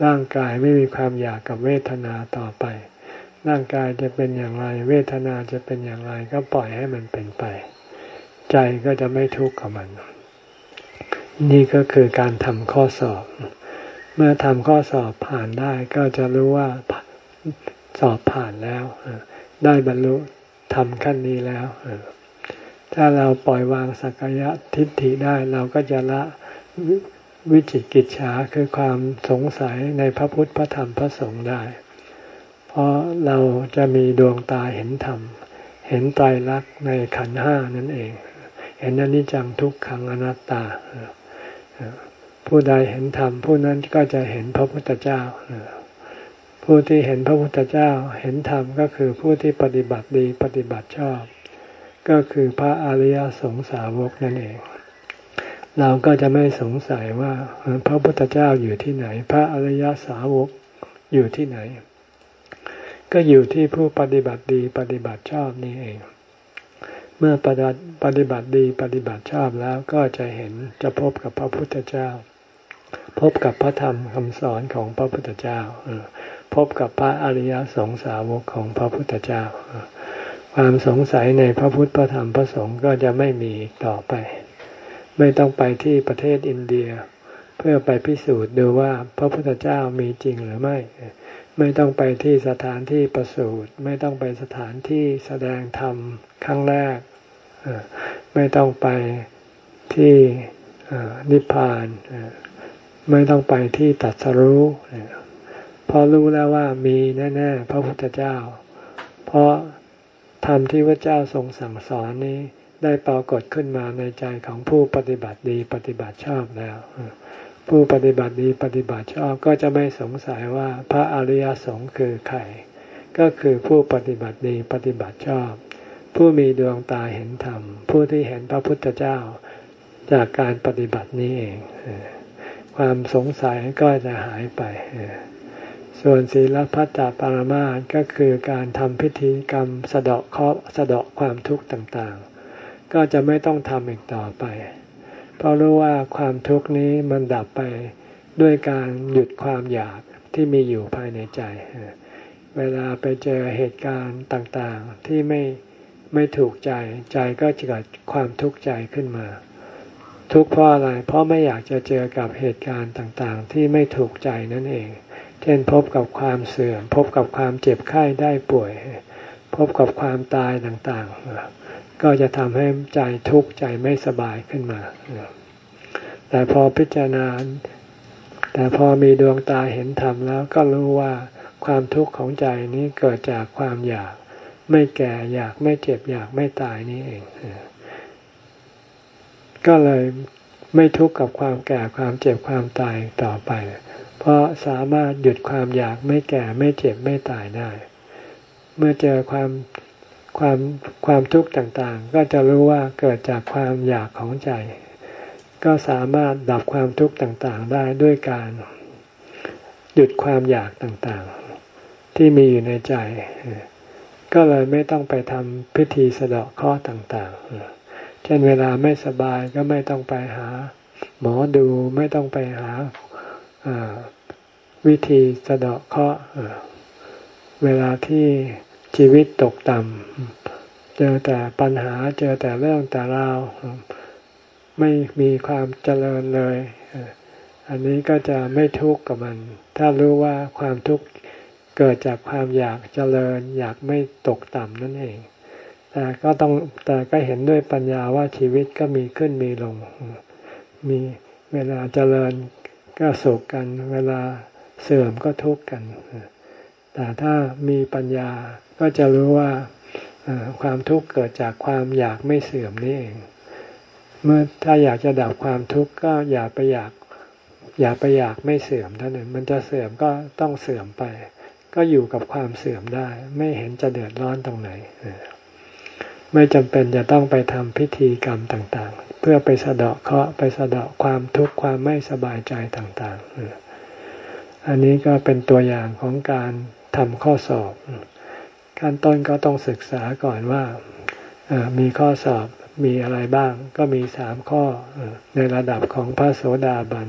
ร่างกายไม่มีความอยากกับเวทนาต่อไป ร่างกายจะเป็นอย่างไร เวทนาจะเป็นอย่างไร ก็ปล่อยให้มันเป็นไป ใจก็จะไม่ทุกข์กับมัน นี่ก็คือการทำข้อสอบ เมื่อทำข้อสอบผ่านได้ก็จะรู้ว่าสอบผ่านแล้ว ได้บรรลุทำขั้นนี้แล้ว ถ้าเราปล่อยวางสักยะทิฏฐิได้เราก็จะละวิจิกิจฉาคือความสงสัยในพระพุทธพระธรรมพระสงฆ์ได้ ราะเราจะมีดวงตาเห็นธรรม เห็นไตรลักษณ์ในขันห้านั่นเอง เห็นอนิจจังทุกขังอนัตตา ผู้ใดเห็นธรรมผู้นั้นก็จะเห็นพระพุทธเจ้า ผู้ที่เห็นพระพุทธเจ้า เห็นธรรมก็คือผู้ที่ปฏิบัติดีปฏิบัติชอบ ก็คือพระอริยสงสาวกนั่นเองเราก็จะไม่สงสัยว่าพระพุทธเจ้าอยู่ที่ไหน พระอริยสาวกอยู่ที่ไหน ก็อยู่ที่ผู้ปฏิบัติดีปฏิบัติชอบนี่เอง เมื่อปฏิบัติดีปฏิบัติชอบแล้วก็จะเห็นจะพบกับพระพุทธเจ้า พบกับพระธรรมคำสอนของพระพุทธเจ้าพบกับพระอริยสงสาวกของพระพุทธเจ้า ความสงสัยในพระพุทธพระธรรมพระสงฆ์ก็จะไม่มีต่อไป ไม่ต้องไปที่ประเทศอินเดีย เพื่อไปพิสูจน์ดูว่าพระพุทธเจ้ามีจริงหรือไม่ ไม่ต้องไปที่สถานที่ประสูติไม่ต้องไปสถานที่แสดงธรรมครั้งแรก ไม่ต้องไปที่นิพพาน ไม่ต้องไปที่ตัดสรู้เพราะรู้แล้วว่ามีแน่ๆพระพุทธเจ้า เพราะธรรมที่พระเจ้าทรงสั่งสอนนี้ได้ปรากฏขึ้นมาในใจของผู้ปฏิบัติดีปฏิบัติชอบแล้ว ผู้ปฏิบัติดีปฏิบัติชอบก็จะไม่สงสัยว่าพระอริยสงฆ์คือใคร ก็คือผู้ปฏิบัติดีปฏิบัติชอบ ผู้มีดวงตาเห็นธรรม ผู้ที่เห็นพระพุทธเจ้าจากการปฏิบัตินี้เอง ความสงสัยก็จะหายไป ส่วนศีลพัตตปรมาสก็คือการทำพิธีกรรมสะเดาะเคราะห์สะเดาะความทุกข์ต่างๆ ก็จะไม่ต้องทำอีกต่อไป เพราะรู้ว่าความทุกข์นี้มันดับไปด้วยการหยุดความอยากที่มีอยู่ภายในใจ เวลาไปเจอเหตุการณ์ต่างๆที่ไม่ไม่ถูกใจใจก็จะเกิดความทุกข์ใจขึ้นมา ทุกข์เพราะอะไร เพราะไม่อยากจะเจอกับเหตุการณ์ต่างๆ ที่ไม่ถูกใจนั่นเอง เช่นพบกับความเสื่อม พบกับความเจ็บไข้ได้ป่วย พบกับความตายต่างๆ ก็จะทำให้ใจทุกข์ใจไม่สบายขึ้นมา แต่พอพิจารณา แต่พอมีดวงตาเห็นธรรมแล้วก็รู้ว่าความทุกข์ของใจนี้เกิดจากความอยาก ไม่แก่อยากไม่เจ็บอยากไม่ตายนี่เอง ก็เลยไม่ทุกข์กับความแก่ความเจ็บความตายต่อไป เพราะสามารถหยุดความอยากไม่แก่ไม่เจ็บไม่ตายได้ เมื่อเจอความ ความความทุกข์ต่างๆ ก็จะรู้ว่าเกิดจากความอยากของใจ ก็สามารถดับความทุกข์ต่างๆ ได้ด้วยการหยุดความอยากต่างๆ ที่มีอยู่ในใจ ก็เลยไม่ต้องไปทำพิธีสะเดาะข้อต่างๆ เช่นเวลาไม่สบายก็ไม่ต้องไปหา หมอดูไม่ต้องไปหาวิธีสะเดาะเคราะห์เวลาที่ ชีวิตตกต่ำเจอแต่ปัญหาเจอแต่เรื่องแต่ราว ไม่มีความเจริญเลย อันนี้ก็จะไม่ทุกข์กับมัน ถ้ารู้ว่าความทุกข์เกิดจากความอยากเจริญ อยากไม่ตกต่ำนั่นเอง แต่ก็ต้องแต่ก็เห็นด้วยปัญญาว่าชีวิตก็มีขึ้นมีลง มีเวลาเจริญก็สุขกัน เวลาเสื่อมก็ทุกข์กัน แต่ถ้ามีปัญญา ก็จะรู้ว่าความทุกข์เกิดจากความอยากไม่เสื่อมนี่เอง เมื่อถ้าอยากจะดับความทุกข์ก็อย่าไปอยาก อย่าไปอยากไม่เสื่อมเท่านั้นมันจะเสื่อมก็ต้องเสื่อมไป ก็อยู่กับความเสื่อมได้ ไม่เห็นจะเดือดร้อนตรงไหน ไม่จำเป็นจะต้องไปทำพิธีกรรมต่างๆ เพื่อไปสะเดาะเคราะห์ไปสะเดาะความทุกข์ความไม่สบายใจต่างๆ อันนี้ก็เป็นตัวอย่างของการทำข้อสอบ ขั้นต้นก็ต้องศึกษาก่อนว่ามีข้อสอบมีอะไรบ้าง ก็มีสามข้อในระดับของพระโสดาบัน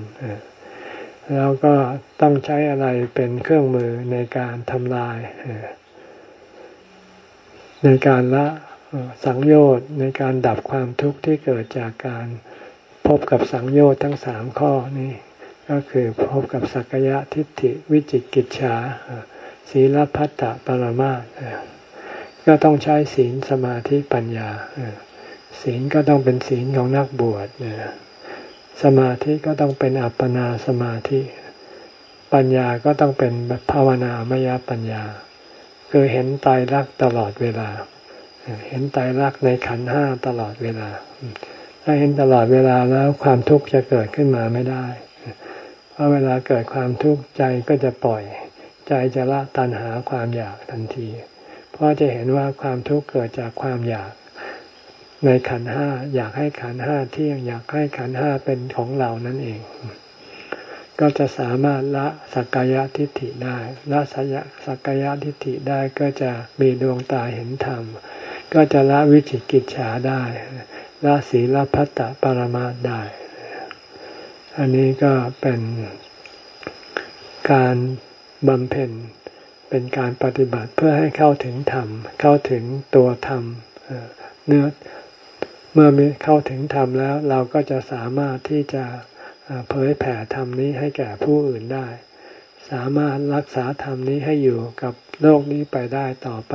แล้วก็ต้องใช้อะไรเป็นเครื่องมือในการทำลายในการละสังโยชน์ในการดับความทุกข์ที่เกิดจากการพบกับสังโยชน์ทั้งสามข้อนี้ ก็คือพบกับสักยะทิฏฐิวิจิกิจฉา ศีลพัตตปรมาตก็ต้องใช้ศีลสมาธิปัญญาศีลก็ต้องเป็นศีลของนักบวชสมาธิก็ต้องเป็นอัปปนาสมาธิ ปัญญาก็ต้องเป็นภาวนามยปัญญา คือเห็นตายรักตลอดเวลา เห็นตายรักในขันห้าตลอดเวลา ถ้าเห็นตลอดเวลาแล้วความทุกข์จะเกิดขึ้นมาไม่ได้ เพราะเวลาเกิดความทุกข์ใจก็จะปล่อย ใจจะละตัณหาความอยากทันที เพราะจะเห็นว่าความทุกข์เกิดจากความอยากในขันห้าอยากให้ขันห้าเที่ยงอยากให้ขันห้าเป็นของเรานั่นเอง ก็จะสามารถละสักกายทิฏฐิได้ ละสักกายทิฏฐิได้ก็จะมีดวงตาเห็นธรรม ก็จะละวิจิกิจฉาได้ ละศีลพัตตปรมาได้ อันนี้ก็เป็นการ บำเพ็ญ เป็นการปฏิบัติเพื่อให้เข้าถึงธรรม เข้าถึงตัวธรรมเนื้อเมื่อเข้าถึงธรรมแล้วเราก็จะสามารถที่จะเผยแผ่ธรรมนี้ให้แก่ผู้อื่นได้ สามารถรักษาธรรมนี้ให้อยู่กับโลกนี้ไปได้ต่อไป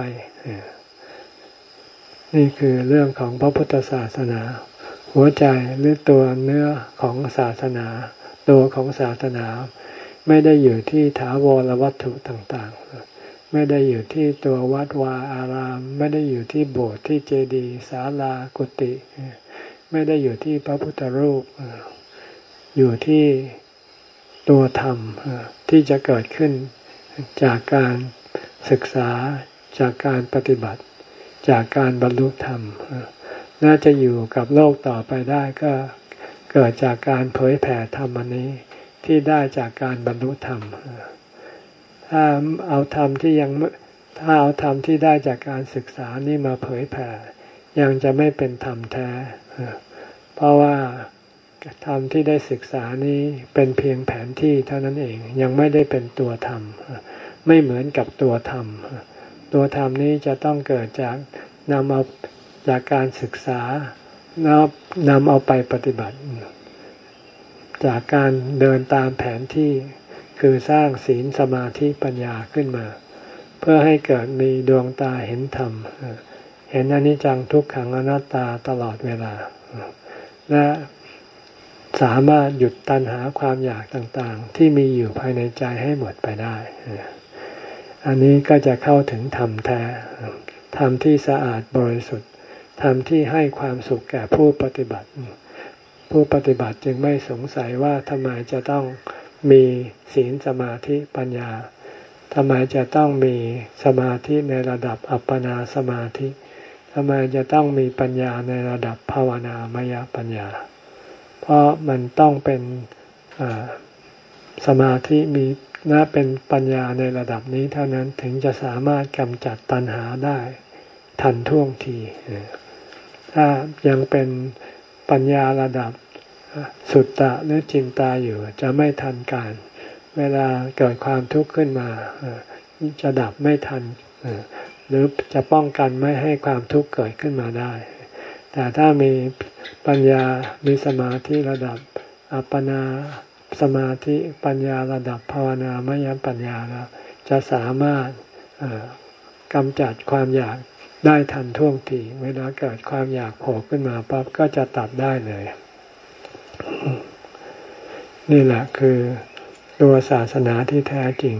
นี่คือเรื่องของพระพุทธศาสนา หัวใจหรือตัวเนื้อของศาสนา ตัวของศาสนา ไม่ได้อยู่ที่ถาวรวัตถุต่างๆ ไม่ได้อยู่ที่ตัววัดวาอาราม ไม่ได้อยู่ที่โบสถ์ที่เจดีย์ศาลากุฏิไม่ได้อยู่ที่พระพุทธรูป อยู่ที่ตัวธรรมที่จะเกิดขึ้นจากการศึกษาจากการปฏิบัติ จากการบรรลุธรรม น่าจะอยู่กับโลกต่อไปได้ก็เกิดจากการเผยแผ่ธรรมอันนี้ ที่ได้จากการบรรลุธรรม ถ้าเอาธรรมที่ยังถ้าเอาธรรมที่ได้จากการศึกษานี่มาเผยแผ่ ยังจะไม่เป็นธรรมแท้ เพราะว่าธรรมที่ได้ศึกษานี้เป็นเพียงแผนที่เท่านั้นเองยังไม่ได้เป็นตัวธรรม ไม่เหมือนกับตัวธรรม ตัวธรรมนี้จะต้องเกิดจากนำเอาจากการศึกษานำนำเอาไปปฏิบัติ จากการเดินตามแผนที่คือสร้างศีลสมาธิปัญญาขึ้นมา เพื่อให้เกิดมีดวงตาเห็นธรรม เห็นอนิจจังทุกขังอนัตตาตลอดเวลา และสามารถหยุดตัณหาความอยากต่างๆ ที่มีอยู่ภายในใจให้หมดไปได้ อันนี้ก็จะเข้าถึงธรรมแท้ธรรมที่สะอาดบริสุทธิ์ธรรมที่ให้ความสุขแก่ผู้ปฏิบัติ ผู้ปฏิบัติจึงไม่สงสัยว่าทำไมจะต้องมีศีลสมาธิปัญญาทำไมจะต้องมีสมาธิในระดับอัปปนาสมาธิทำไมจะต้องมีปัญญาในระดับภาวนามยปัญญา เพราะมันต้องเป็นสมาธิมีน่าเป็นปัญญาในระดับนี้เท่านั้นถึงจะสามารถกำจัดตัณหาได้ทันท่วงที ถ้ายังเป็น ปัญญาระดับสุตตะหรือจินตาอยู่ จะไม่ทันการ เวลาเกิดความทุกข์ขึ้นมาจะดับไม่ทันหรือจะป้องกันไม่ให้ความทุกข์เกิดขึ้นมาได้ แต่ถ้ามีปัญญา มีสมาธิระดับ อัปปนาสมาธิปัญญาระดับภาวนามยปัญญาแล้วจะสามารถกำจัดความอยาก ได้ทันท่วงทีเวลาเกิดความอยากโผล่ขึ้นมาปั๊บก็จะตัดได้เลย นี่แหละคือตัวศาสนาที่แท้จริง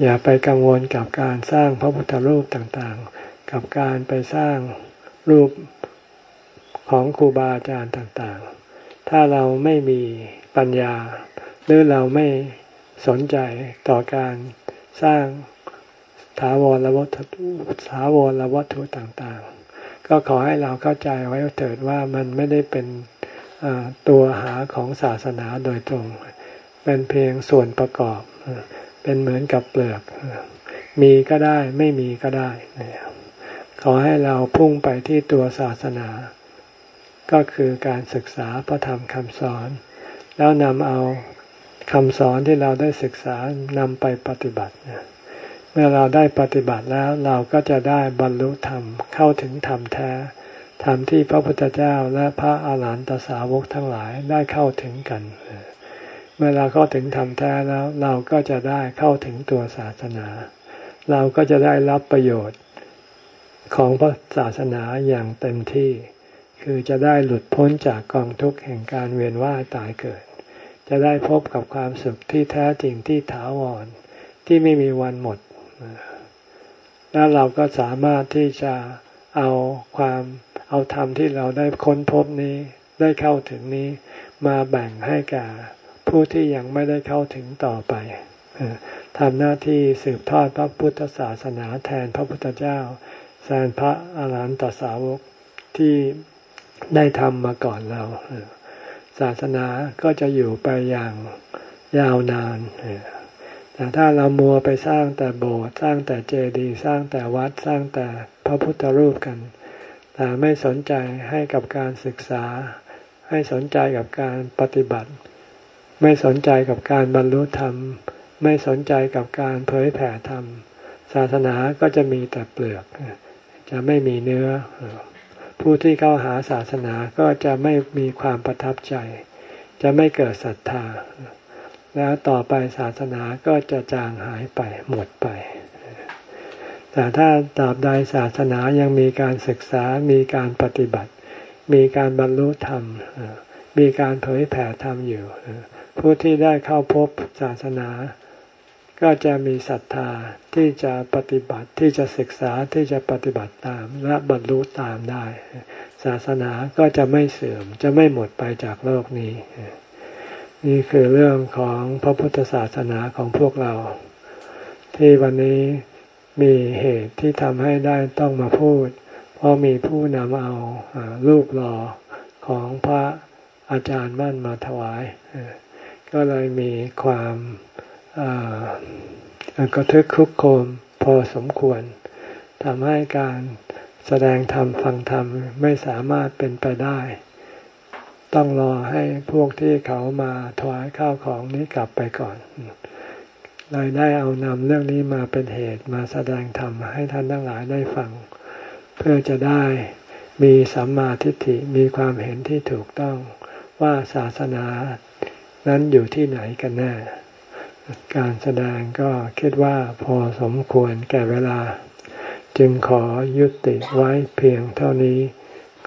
อย่าไปกังวลกับการสร้างพระพุทธรูปต่างๆ กับการไปสร้างรูปของครูบาอาจารย์ต่างๆ ถ้าเราไม่มีปัญญา หรือเราไม่สนใจต่อการสร้าง ถาวรวัตถุถาวรวัตถุต่างๆ ก็ขอให้เราเข้าใจไว้เถิดว่ามันไม่ได้เป็นตัวหาของศาสนาโดยตรง เป็นเพียงส่วนประกอบ เป็นเหมือนกับเปลือก มีก็ได้ไม่มีก็ได้ ขอให้เราพุ่งไปที่ตัวศาสนา ก็คือการศึกษาพระธรรมคำสอน แล้วนำเอาคำสอนที่เราได้ศึกษานำไปปฏิบัติเมื่อเราได้ปฏิบัติแล้วเราก็จะได้บรรลุธรรมเข้าถึงธรรมแท้ธรรมที่พระพุทธเจ้าและพระอาหารหันตสาวกทั้งหลายได้เข้าถึงกัน เมื่อเราเข้าถึงธรรมแท้แล้วเราก็จะได้เข้าถึงตัวศาสนา เราก็จะได้รับประโยชน์ของพระศาสนาอย่างเต็มที่ คือจะได้หลุดพ้นจากกองทุกข์แห่งการเวียนว่ายตายเกิด จะได้พบกับความสุขที่แท้จริงที่ถาวรที่ไม่มีวันหมด แล้วเราก็สามารถที่จะเอาความเอาธรรมที่เราได้ค้นพบนี้ได้เข้าถึงนี้มาแบ่งให้แก่ผู้ที่ยังไม่ได้เข้าถึงต่อไปทำหน้าที่สืบทอดพระพุทธศาสนาแทนพระพุทธเจ้าแทนพระอาหารหันตสาวกที่ได้ทำมาก่อนเรา ศาสนาก็จะอยู่ไปอย่างยาวนาน แต่ถ้าเรามัวไปสร้างแต่โบสถ์สร้างแต่เจดีย์สร้างแต่วัดสร้างแต่พระพุทธรูปกัน แต่ไม่สนใจให้กับการศึกษา ให้สนใจกับการปฏิบัติ ไม่สนใจกับการบรรลุธรรม ไม่สนใจกับการเผยแผ่ธรรม ศาสนาก็จะมีแต่เปลือก จะไม่มีเนื้อ ผู้ที่เข้าหาศาสนาก็จะไม่มีความประทับใจ จะไม่เกิดศรัทธา แล้วต่อไปศาสนาก็จะจางหายไปหมดไป แต่ถ้าตราบใดศาสนายังมีการศึกษา มีการปฏิบัติ มีการบรรลุธรรม มีการเผยแผ่ธรรมอยู่ ผู้ที่ได้เข้าพบศาสนา ก็จะมีศรัทธาที่จะปฏิบัติที่จะศึกษาที่จะปฏิบัติตามและบรรลุตามได้ ศาสนาก็จะไม่เสื่อมจะไม่หมดไปจากโลกนี้ นี่คือเรื่องของพระพุทธศาสนาของพวกเรา ที่วันนี้มีเหตุที่ทำให้ได้ต้องมาพูด เพราะมีผู้นำเอารูปหล่อของพระอาจารย์มั่นมาถวาย ก็เลยมีความกระทึกคุกโคมพอสมควรทำให้การแสดงธรรมฟังธรรมไม่สามารถเป็นไปได้ ต้องรอให้พวกที่เขามาถวายข้าวของนี้กลับไปก่อนเลยได้เอานำเรื่องนี้มาเป็นเหตุมาแสดงธรรมให้ท่านทั้งหลายได้ฟัง เพื่อจะได้มีสัมมาทิฏฐิมีความเห็นที่ถูกต้องว่าศาสนานั้นอยู่ที่ไหนกันแน่ การแสดงก็คิดว่าพอสมควรแก่เวลา จึงขอยุติไว้เพียงเท่านี้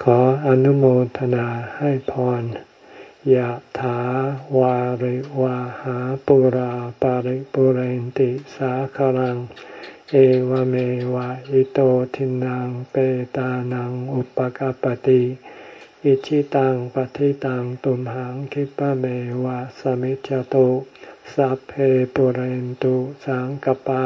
ขออนุโมทนาให้พรยะถาวาริวาหาปุราปาริปุเรนติสาคารัง เอวเมวะอิโตทินังเปตานังอุปกปติอิชิตังปฏิตังตุมหังคิปะเมวะสมิจจโตสัพเพปุเรนตุสังกปา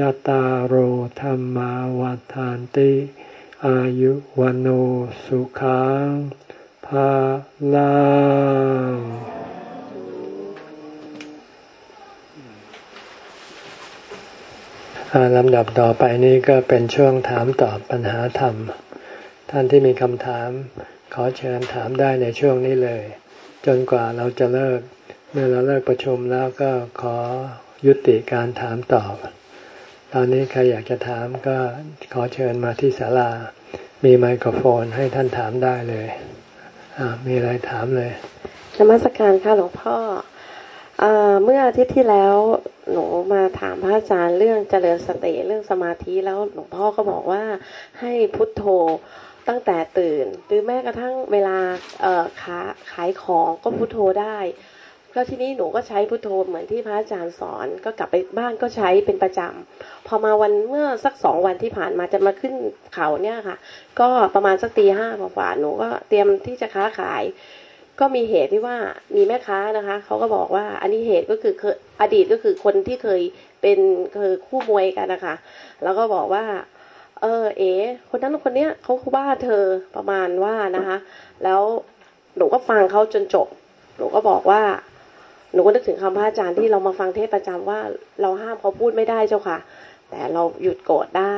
จตารโหธรรมาวาทานติ อายุวันโอสุขังภาลังลำดับต่อไปนี้ก็เป็นช่วงถามตอบปัญหาธรรม ท่านที่มีคำถาม ขอเชิญถามได้ในช่วงนี้เลย จนกว่าเราจะเลิก เมื่อเราเลิกประชุมแล้วก็ขอยุติการถามตอบ ตอนนี้ใครอยากจะถามก็ขอเชิญมาที่ศาลา มีไมโครโฟนให้ท่านถามได้เลยมีอะไรถามเลยนมัสการค่ะหลวงพ่อเมื่ออาทิตย์ที่แล้วหนูมาถามพระอาจารย์เรื่องเจริญสติเรื่องสมาธิแล้วหลวงพ่อก็บอกว่าให้พุทโธตั้งแต่ตื่น หรือแม้กระทั่งเวลาขายของก็พุทโธได้ แล้วทีนี้หนูก็ใช้พุทโธเหมือนที่พระอาจารย์สอน ก็กลับไปบ้านก็ใช้เป็นประจำ พอมาวันเมื่อสักสองวันที่ผ่านมาจะมาขึ้นเขาเนี่ยค่ะ ก็ประมาณสักตีห้ากว่าหนูก็เตรียมที่จะค้าขาย ก็มีเหตุที่ว่ามีแม่ค้านะคะเขาก็บอกว่าอันนี้เหตุก็คืออดีตก็คือคนที่เคยเป็นเคยคู่มวยกันนะคะแล้วก็บอกว่า เออ เอ๋คนนั้นคนเนี้ยเขาว่าเธอประมาณว่านะคะ แล้วหนูก็ฟังเขาจนจบ หนูก็บอกว่า หนูก็นึกถึงคำพระอาจารย์ที่เรามาฟังเทศประจำว่าเราห้ามเขาพูดไม่ได้เจ้าค่ะ แต่เราหยุดโกรธได้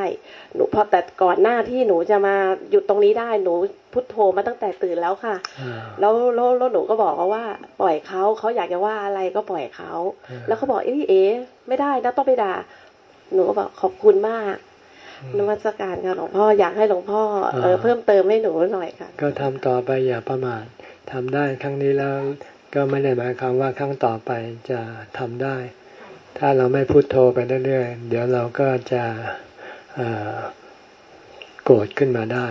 หนูพอแต่ก่อนหน้าที่หนูจะมาหยุดตรงนี้ได้หนูพุทโธมาตั้งแต่ตื่นแล้วค่ะ แล้วแล้วหนูก็บอกเขาว่า ปล่อยเขาเขาอยากจะว่าอะไรก็ปล่อยเขาแล้วเขาบอกเอ้เอ๋ไม่ได้นะต้องไปด่าหนูก็บอกขอบคุณมากนวัตการค่ะหลวงพ่ออยากให้หลวงพ่อเออเพิ่มเติมให้หนูหน่อยค่ะ ก็ทำต่อไปอย่าประมาททำได้ครั้งนี้แล้ว ก็ไม่ได้หมายความว่าครั้งต่อไปจะทำได้ ถ้าเราไม่พูดโทไปเรื่อยๆ เดี๋ยวเราก็จะโกรธขึ้นมาได้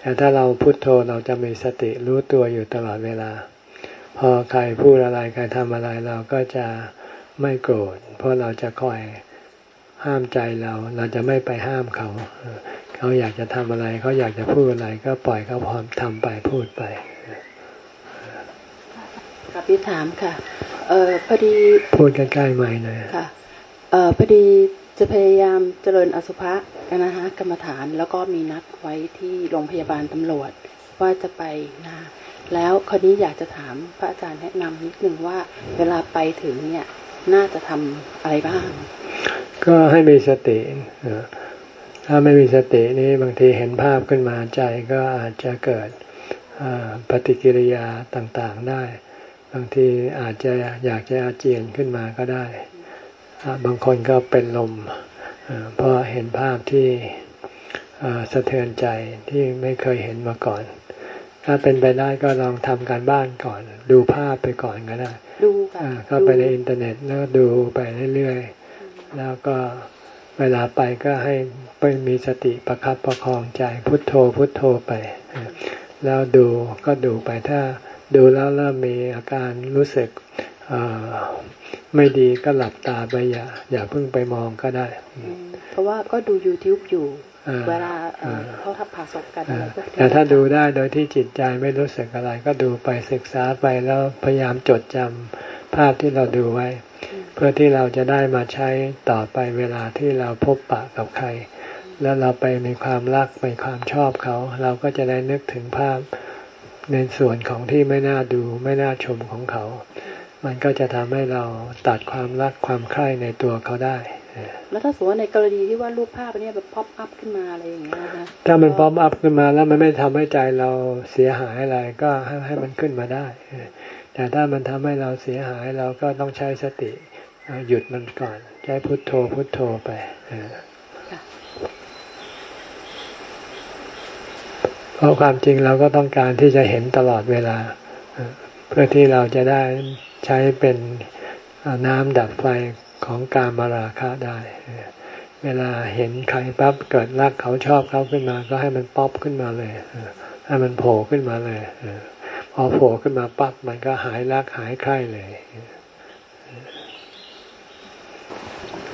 แต่ถ้าเราพูดโทเราจะมีสติรู้ตัวอยู่ตลอดเวลา พอใครพูดอะไรใครทำอะไรเราก็จะไม่โกรธ เพราะเราจะคอยห้ามใจเรา เราจะไม่ไปห้ามเขา เขาอยากจะทำอะไร เขาอยากจะพูดอะไรก็ปล่อยเขาพร้อมทำไปพูดไป กับพี่ถามค่ะ เออพอดีพูดใกล้ๆใหม่หน่อยค่ะ เออพอดีจะพยายามเจริญอสุภะนะฮะกรรมฐานแล้วก็มีนัดไว้ที่โรงพยาบาลตำรวจว่าจะไปนะแล้วคราวนี้อยากจะถามพระอาจารย์แนะนำนิดนึงว่า เวลาไปถึงเนี่ยน่าจะทำอะไรบ้าง ก็ให้มีสติถ้าไม่มีสตินี่บางทีเห็นภาพขึ้นมาใจก็อาจจะเกิดปฏิกิริยาต่างๆได้ บางทีอาจจะอยากจะอาเจียนขึ้นมาก็ได้ บางคนก็เป็นลมเพราะเห็นภาพที่สะเทือนใจที่ไม่เคยเห็นมาก่อน ถ้าเป็นไปได้ก็ลองทำการบ้านก่อน ดูภาพไปก่อนก็ได้ดูค่ะเข้าไปในอินเทอร์เน็ตแล้วดูไปเรื่อยๆ แล้วก็เวลาไปก็ให้ไปมีสติประครับประคองใจพุทโธพุทโธไป แล้วดูก็ดูไปถ้า ดูแล้วเริ่มมีอาการรู้สึกไม่ดีก็หลับตาไปอย่าอย่าเพิ่งไปมองก็ได้ เพราะว่าก็ดู YouTube อยู่เวลาเขาทับผ่าศพกันแต่ถ้าดูได้โดยที่จิตใจไม่รู้สึกอะไร ก็ดูไปศึกษาไปแล้วพยายามจดจำภาพที่เราดูไว้ เพื่อที่เราจะได้มาใช้ต่อไปเวลาที่เราพบปะกับใคร แล้วเราไปมีความรักมีความชอบเขา เราก็จะได้นึกถึงภาพ ในส่วนของที่ไม่น่าดูไม่น่าชมของเขา มันก็จะทำให้เราตัดความรักความใคร่ในตัวเขาได้แล้วถ้าสมมติในกรณีที่ว่ารูปภาพนี้แบบ pop up ขึ้นมาอะไรอย่างเงี้ยนะถ้ามัน pop up ขึ้นมาแล้วมันไม่ทำให้ใจเราเสียหายอะไรก็ให้ให้มันขึ้นมาได้ แต่ถ้ามันทำให้เราเสียหายเราก็ต้องใช้สติหยุดมันก่อน ใช้พุทโธพุทโธไป เพราะความจริงเราก็ต้องการที่จะเห็นตลอดเวลา เพื่อที่เราจะได้ใช้เป็นน้ำดับไฟของการมาราคะได้ เวลาเห็นใครปั๊บเกิดรักเขาชอบเขาขึ้นมา ก็ให้มันป๊อปขึ้นมาเลยให้มันโผล่ขึ้นมาเลยพอโผล่ขึ้นมาปั๊บมันก็หายรักหายใคร่เลย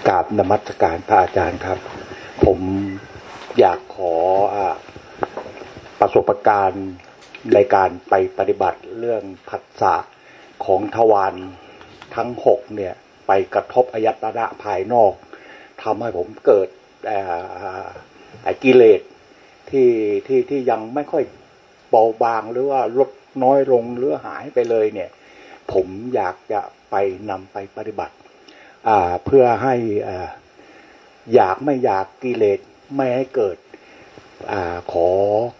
กราบนมัสการพระอาจารย์ครับ ผมอยากขอ ประสบการณ์ในการไปปฏิบัติเรื่องผัสสะของทวารทั้งหกเนี่ยไปกระทบอายตนะภายนอกทำให้ผมเกิดไอ้กิเลสที่ที่ที่ยังไม่ค่อยเบาบางหรือว่าลดน้อยลงหรือหายไปเลยเนี่ย ผมอยากจะไปนำไปปฏิบัติเพื่อให้อยากไม่อยากกิเลสไม่ให้เกิด อขอ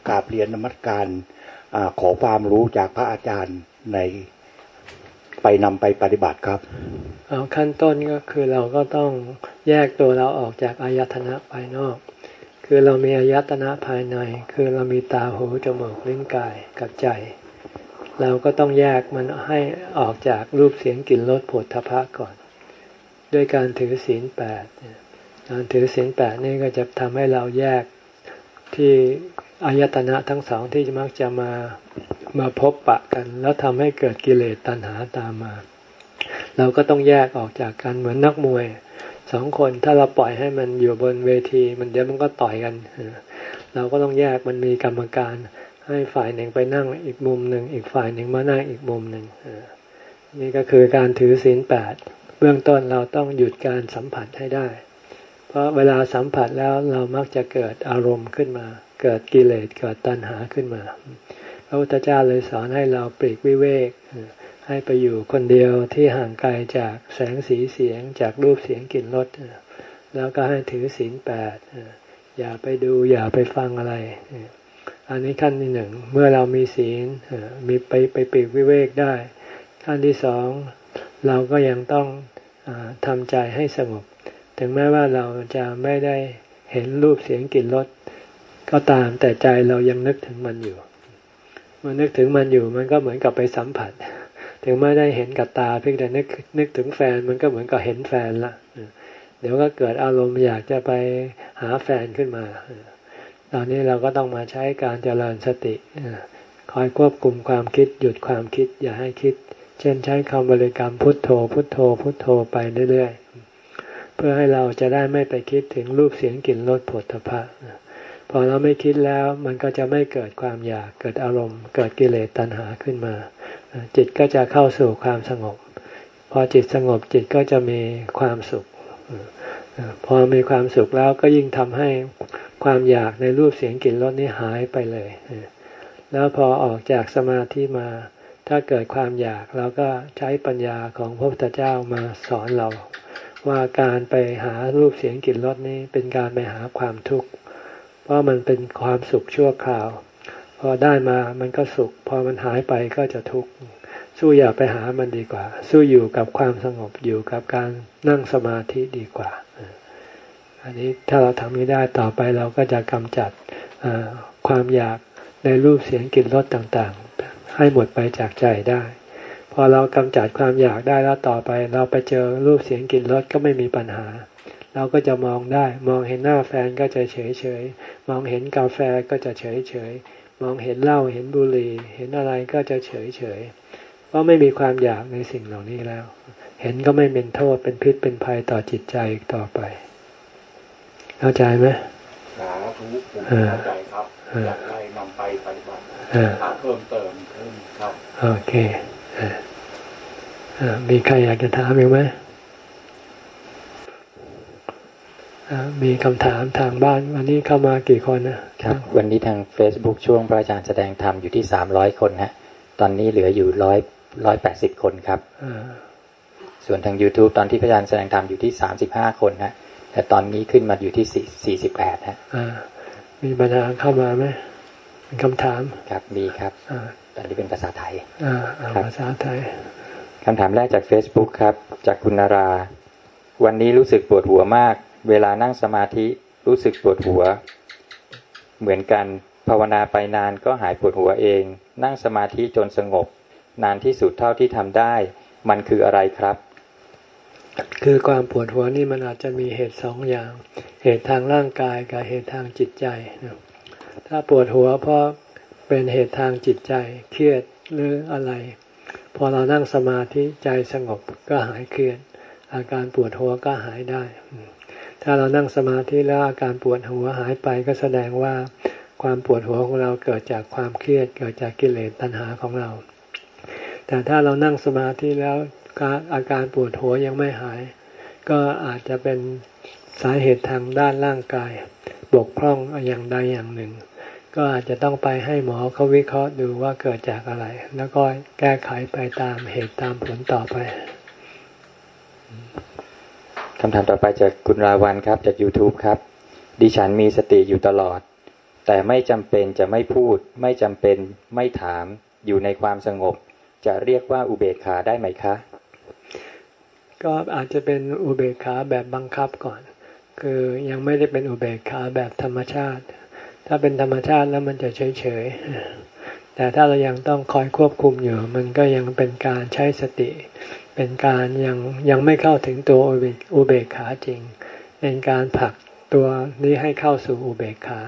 กราบเรียนนมัสการอขอความรู้จากพระอาจารย์ในไปนำไปปฏิบัติครับอขั้นต้นก็คือเราก็ต้องแยกตัวเราออกจากอายตนะภายนอก คือเรามีอายตนะภายใน คือเรามีตาหูจมูกลิ้นกายกับใจ เราก็ต้องแยกมันให้ออกจากรูปเสียงกลิ่นรสผลทพะก่อน ด้วยการถือศีลแปดการถือศีลแปดนี่ก็จะทำให้เราแยก ที่อายตนะทั้งสองที่มักจะมามาพบปะกัน แล้วทำให้เกิดกิเลสตัณหาตามมา เราก็ต้องแยกออกจากกันเหมือนนักมวยสองคนถ้าเราปล่อยให้มันอยู่บนเวที มันเดี๋ยวมันก็ต่อยกันเราก็ต้องแยกมันมีกรรมการให้ฝ่ายหนึ่งไปนั่งอีกมุมหนึ่งอีกฝ่ายหนึ่งมานั่งอีกมุมหนึ่งนี่ก็คือการถือศีลแปดเบื้องต้นเราต้องหยุดการสัมผัสให้ได้ เพราะเวลาสัมผัสแล้วเรามักจะเกิดอารมณ์ขึ้นมา เกิดกิเลสเกิดตัณหาขึ้นมา พระพุทธเจ้าเลยสอนให้เราปลีกวิเวก ให้ไปอยู่คนเดียวที่ห่างไกลจากแสงสีเสียงจากรูปเสียงกลิ่นรสแล้วก็ให้ถือศีลแปดอย่าไปดูอย่าไปฟังอะไรอันนี้ขั้นที่หนึ่งเมื่อเรามีศีลมีไปไปปีกวิเวกได้ ขั้นที่สองเราก็ยังต้องอทำใจให้สงบ ถึงแม้ว่าเราจะไม่ได้เห็นรูปเสียงกลิ่นรสก็ตามแต่ใจเรายังนึกถึงมันอยู่มันนึกถึงมันอยู่มันก็เหมือนกับไปสัมผัส ถึงไม่ได้เห็นกับตาเพียงแต่นึกนึกถึงแฟนมันก็เหมือนกับเห็นแฟนละเดี๋ยวก็เกิดอารมณ์อยากจะไปหาแฟนขึ้นมา ตอนนี้เราก็ต้องมาใช้การเจริญสติคอยควบคุมความคิดหยุดความคิดอย่าให้คิด เช่นใช้คำบริกรรมพุทโธ พุทโธ พุทโธไปเรื่อยๆ เพื่อให้เราจะได้ไม่ไปคิดถึงรูปเสียงกลิ่นรสผลทพะพอเราไม่คิดแล้วมันก็จะไม่เกิดความอยากเกิดอารมณ์ เกิดกิเลสตัณหาขึ้นมา จิตก็จะเข้าสู่ความสงบ พอจิตสงบจิตก็จะมีความสุข พอมีความสุขแล้วก็ยิ่งทำให้ความอยากในรูปเสียงกลิ่นรสนี้หายไปเลย แล้วพอออกจากสมาธิมา ถ้าเกิดความอยากเราก็ใช้ปัญญาของพระพุทธเจ้ามาสอนเรา ว่าการไปหารูปเสียงกลิ่นรสนี้เป็นการไปหาความทุกข์ เพราะมันเป็นความสุขชั่วคราว พอได้มามันก็สุข พอมันหายไปก็จะทุกข์ สู้อย่าไปหามันดีกว่า สู้อยู่กับความสงบอยู่กับการนั่งสมาธิดีกว่า อันนี้ถ้าเราทำนี้ได้ต่อไปเราก็จะกำจัดความอยากในรูปเสียงกลิ่นรสต่างๆ ให้หมดไปจากใจได้ พอเรากำจัดความอยากได้แล้วต่อไป เราไปเจอรูปเสียงกลิ่นรสก็ไม่มีปัญหา เราก็จะมองได้ มองเห็นหน้าแฟนก็จะเฉยเฉยมองเห็นกาแฟก็จะเฉยเฉยมองเห็นเหล้าเห็นบุหรี่ เห็นอะไรก็จะเฉยเฉยเพราะไม่มีความอยากในสิ่งเหล่านี้แล้ว เห็นก็ไม่เป็นโทษเป็นพิษเป็นภัยต่อจิตใจอีกต่อไป เข้าใจไหมสาธุผมเข้าใจครับอยากได้นำไปปฏิบัติเพิ่มเติมขึ้นครับโอเค มีใครอยากจะถามอีกไหมมีคำถามทางบ้าน วันนี้เข้ามากี่คนนะครับ วันนี้ทาง Facebook ช่วงพระอาจารย์แสดงธรรมอยู่ที่สามร้อยคนฮะ ตอนนี้เหลืออยู่ร้อยร้อยแปดสิบคนครับส่วนทาง YouTube ตอนที่พระอาจารย์แสดงธรรมอยู่ที่สามสิบห้าคนฮะ แต่ตอนนี้ขึ้นมาอยู่ที่สี่สิบแปดฮะมีปัญหาเข้ามาไหมเป็นคำถาม ครับมีครับต อนนี้เป็นภาษาไทยภาษาไทยคำถามแรกจาก Facebook ครับ จากคุณนารา วันนี้รู้สึกปวดหัวมาก เวลานั่งสมาธิรู้สึกปวดหัว เหมือนกันภาวนาไปนานก็หายปวดหัวเอง นั่งสมาธิจนสงบ นานที่สุดเท่าที่ทำได้ มันคืออะไรครับ คือความปวดหัวนี่มันอาจจะมีเหตุสองอย่าง เหตุทางร่างกายกับเหตุทางจิตใจ ถ้าปวดหัวเพราะ เป็นเหตุทางจิตใจเครียดหรืออะไร พอเรานั่งสมาธิใจสงบก็หายเครียด อาการปวดหัวก็หายได้ ถ้าเรานั่งสมาธิแล้วอาการปวดหัวหายไปก็แสดงว่าความปวดหัวของเราเกิดจากความเครียดเกิดจากกิเลสตัณหาของเรา แต่ถ้าเรานั่งสมาธิแล้วอาการปวดหัวยังไม่หาย ก็อาจจะเป็นสาเหตุทางด้านร่างกาย บกพร่องอย่างใดอย่างหนึ่ง ก็อาจจะต้องไปให้หมอเขาวิเคราะห์ดูว่าเกิดจากอะไร แล้วก็แก้ไขไปตามเหตุตามผลต่อไปคำถามต่อไปจากคุณราวันครับ จาก YouTube ครับ ดิฉันมีสติอยู่ตลอด แต่ไม่จำเป็นจะไม่พูด ไม่จำเป็นไม่ถาม อยู่ในความสงบ จะเรียกว่าอุเบกขาได้ไหมคะ ก็อาจจะเป็นอุเบกขาแบบบังคับก่อน คือยังไม่ได้เป็นอุเบกขาแบบธรรมชาติ ถ้าเป็นธรรมชาติแล้วมันจะเฉยเฉยแต่ถ้าเรายังต้องคอยควบคุมอยู่ มันก็ยังเป็นการใช้สติ เป็นการยังยังไม่เข้าถึงตัวอุเบกขาจริง เป็นการผลักตัวนี้ให้เข้าสู่อุเบกขา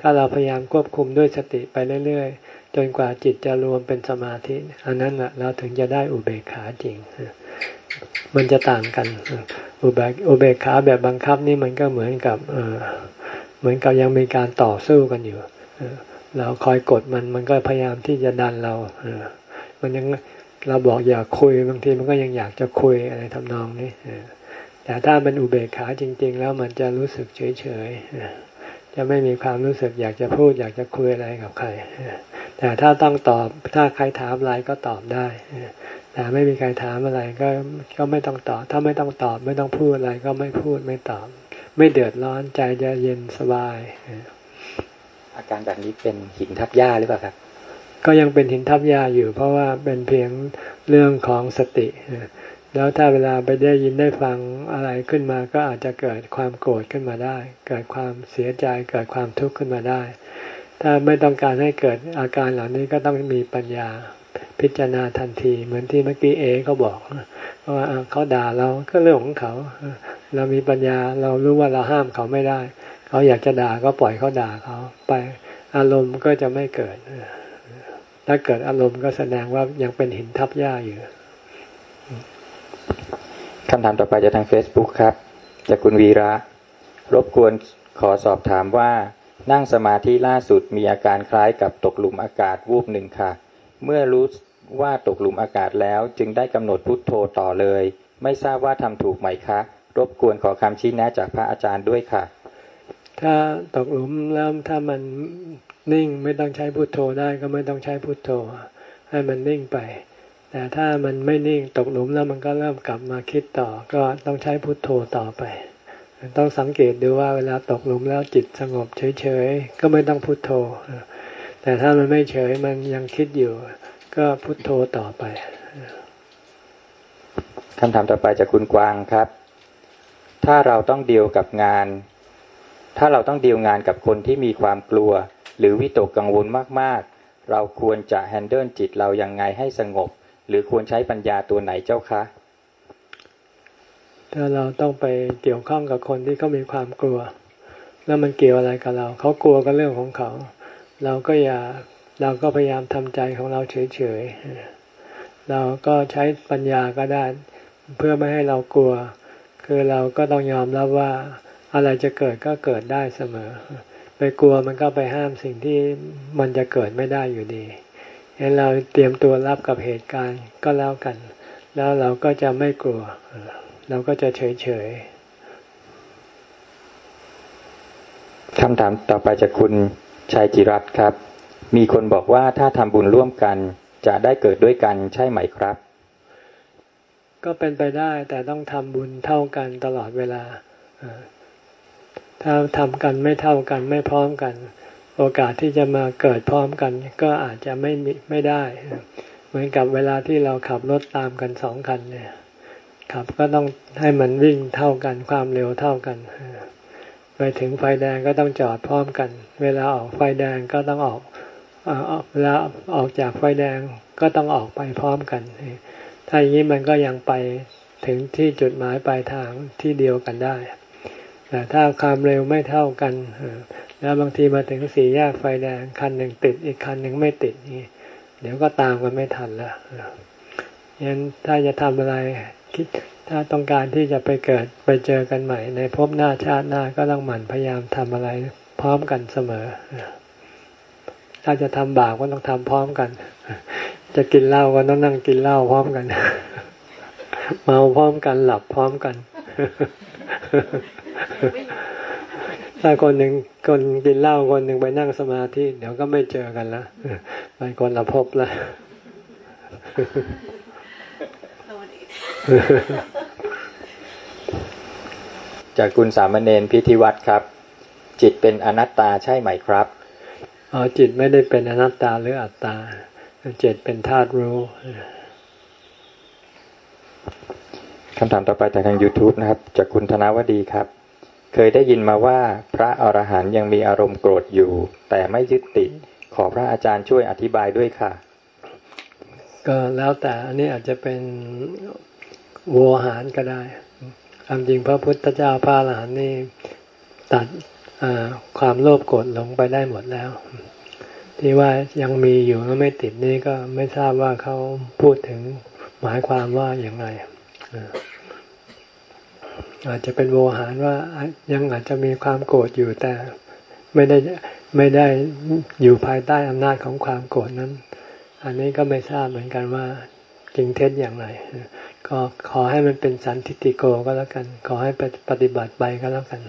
ถ้าเราพยายามควบคุมด้วยสติไปเรื่อยๆ จนกว่าจิตจะรวมเป็นสมาธิ อันนั้นแหละเราถึงจะได้อุเบกขาจริง มันจะต่างกัน อุเบกอุเบกขาแบบบังคับนี่มันก็เหมือนกับ เหมือนกับยังมีการต่อสู้กันอยู่เราคอยกดมันมันก็พยายามที่จะดันเราเอมันยังเราบอกอยากคุยบางทีมันก็ยังอยากจะคุยอะไรทำนองนี้แต่ถ้าเป็นอุเบกขาจริง ๆ แล้วมันจะรู้สึกเฉยๆจะไม่มีความรู้สึกอยากจะพูด อยากจะคุยอะไรกับใครแต่ถ้าต้องตอบถ้าใครถามอะไรก็ตอบได้แต่ไม่มีใครถามอะไรก็ก็ไม่ต้องตอบ ถ้าไม่ต้องตอบ ไม่ต้องพูดอะไรก็ไม่พูดไม่ตอบ ไม่เดือดร้อนใจจะเย็นสบาย อาการแบบนี้เป็นหินทับหญ้าหรือเปล่าครับ ก็ยังเป็นหินทับหญ้าอยู่ เพราะว่าเป็นเพียงเรื่องของสติ แล้วถ้าเวลาไปได้ยินได้ฟังอะไรขึ้นมา ก็อาจจะเกิดความโกรธขึ้นมาได้ เกิดความเสียใจเกิดความทุกข์ขึ้นมาได้ ถ้าไม่ต้องการให้เกิดอาการเหล่านี้ก็ต้องมีปัญญาพิจารณาทันทีเหมือนที่เมื่อกี้เอเขาบอกว่าเขาด่าเราก็เรื่องของเขา เรามีปัญญาเรารู้ว่าเราห้ามเขาไม่ได้ เขาอยากจะด่าก็ปล่อยเขาด่าเขาไปอารมณ์ก็จะไม่เกิด ถ้าเกิดอารมณ์ก็แสดงว่ายังเป็นหินทับหญ้าอยู่คำถามต่อไปจะทาง Facebook ครับ จากคุณวีระ รบกวนขอสอบถามว่านั่งสมาธิล่าสุดมีอาการคล้ายกับตกหลุมอากาศวูบหนึ่งค่ะ เมื่อรู้ว่าตกหลุมอากาศแล้วจึงได้กำหนดพุทโธต่อเลย ไม่ทราบว่าทำถูกไหมคะ รบกวนขอคำชี้แนะจากพระอาจารย์ด้วยค่ะ ถ้าตกหลุมแล้วถ้ามันนิ่งไม่ต้องใช้พุทโธได้ก็ไม่ต้องใช้พุทโธ ให้มันนิ่งไป แต่ถ้ามันไม่นิ่งตกหลุมแล้วมันก็เริ่มกลับมาคิดต่อ ก็ต้องใช้พุทโธต่อไป ต้องสังเกตดูว่าเวลาตกหลุมแล้วจิตสงบเฉยๆก็ไม่ต้องพุทโธ แต่ถ้ามันไม่เฉยมันยังคิดอยู่ ก็พุโทโธต่อไปคำถามต่อไปจากคุณกวางครับ ถ้าเราต้องเดียวกับงาน ถ้าเราต้องเดียวงานกับคนที่มีความกลัว หรือวิตกกังวลมากๆ เราควรจะแฮนเดิลจิตเรายังไงให้สงบ หรือควรใช้ปัญญาตัวไหนเจ้าคะ ถ้าเราต้องไปเกี่ยวข้องกับคนที่เขามีความกลัว แล้วมันเกี่ยวอะไรกับเรา เขากลัวก็เรื่องของเขา เราก็อย่าเราก็พยายามทำใจของเราเฉยๆเราก็ใช้ปัญญาก็ได้ เพื่อไม่ให้เรากลัว คือเราก็ต้องยอมรับว่าอะไรจะเกิดก็เกิดได้เสมอ ไปกลัวมันก็ไปห้ามสิ่งที่มันจะเกิดไม่ได้อยู่ดีเห็นเราเตรียมตัวรับกับเหตุการณ์ก็แล้วกัน แล้วเราก็จะไม่กลัว เราก็จะเฉยๆคำถามต่อไปจากคุณชัยจิรัตครับ มีคนบอกว่าถ้าทำบุญร่วมกันจะได้เกิดด้วยกันใช่ไหมครับ ก็เป็นไปได้แต่ต้องทำบุญเท่ากันตลอดเวลา ถ้าทำกันไม่เท่ากันไม่พร้อมกัน โอกาสที่จะมาเกิดพร้อมกัน ก็อาจจะไม่ไม่ได้ เหมือนกับเวลาที่เราขับรถตามกันสองคันเนี่ยขับก็ต้องให้มันวิ่งเท่ากันความเร็วเท่ากันไปถึงไฟแดงก็ต้องจอดพร้อมกัน เวลาออกไฟแดงก็ต้องออกเวลาออกจากไฟแดงก็ต้องออกไปพร้อมกัน ถ้าอย่างนี้มันก็ยังไปถึงที่จุดหมายปลายทางที่เดียวกันได้ แต่ถ้าความเร็วไม่เท่ากัน แล้วบางทีมาถึงสี่แยกไฟแดงคันหนึ่งติดอีกคันหนึ่งไม่ติดนี่เดี๋ยวก็ตามกันไม่ทันแล้วยันถ้าจะทำอะไรคิดถ้าต้องการที่จะไปเกิดไปเจอกันใหม่ ในภพหน้าชาติหน้าก็ต้องหมั่นพยายามทำอะไรพร้อมกันเสมอ ถ้าจะทำบาปก็ต้องทำพร้อมกัน จะกินเหล้าก็ต้องนั่งกินเหล้าพร้อมกัน เมาพร้อมกันหลับพร้อมกัน ถ้าคนหนึ่งคนกินเหล้าคนหนึ่งไปนั่งสมาธิเดี๋ยวก็ไม่เจอกันละไปคนละพบละจากคุณสามเณรพิธีวัตรครับ จิตเป็นอนัตตาใช่ไหมครับอ๋อจิตไม่ได้เป็นอนัตตาหรืออัตตา จิตเป็นธาตุรู้คำถามต่อไปจากทาง YouTube นะครับ จากคุณธนวดีครับ เคยได้ยินมาว่าพระอรหันต์ยังมีอารมณ์โกรธอยู่ แต่ไม่ยึดติดขอพระอาจารย์ช่วยอธิบายด้วยค่ะ ก็แล้วแต่อันนี้อาจจะเป็นโวหารก็ได้ความจริงพระพุทธเจ้าพระอรหันต์นี่ตัดความโลภโกรธลงไปได้หมดแล้ว ที่ว่ายังมีอยู่แล้วไม่ติดนี่ก็ไม่ทราบว่าเขาพูดถึงหมายความว่าอย่างไรอาจจะเป็นโวหารว่ายังอาจจะมีความโกรธอยู่แต่ไม่ได้ไม่ได้อยู่ภายใต้อำนาจของความโกรธนั้น อันนี้ก็ไม่ทราบเหมือนกันว่าจริงเท็จอย่างไร ก็ขอให้มันเป็นสันทิติโกก็แล้วกัน ขอให้ปฏิบัติไปก็แล้วกัน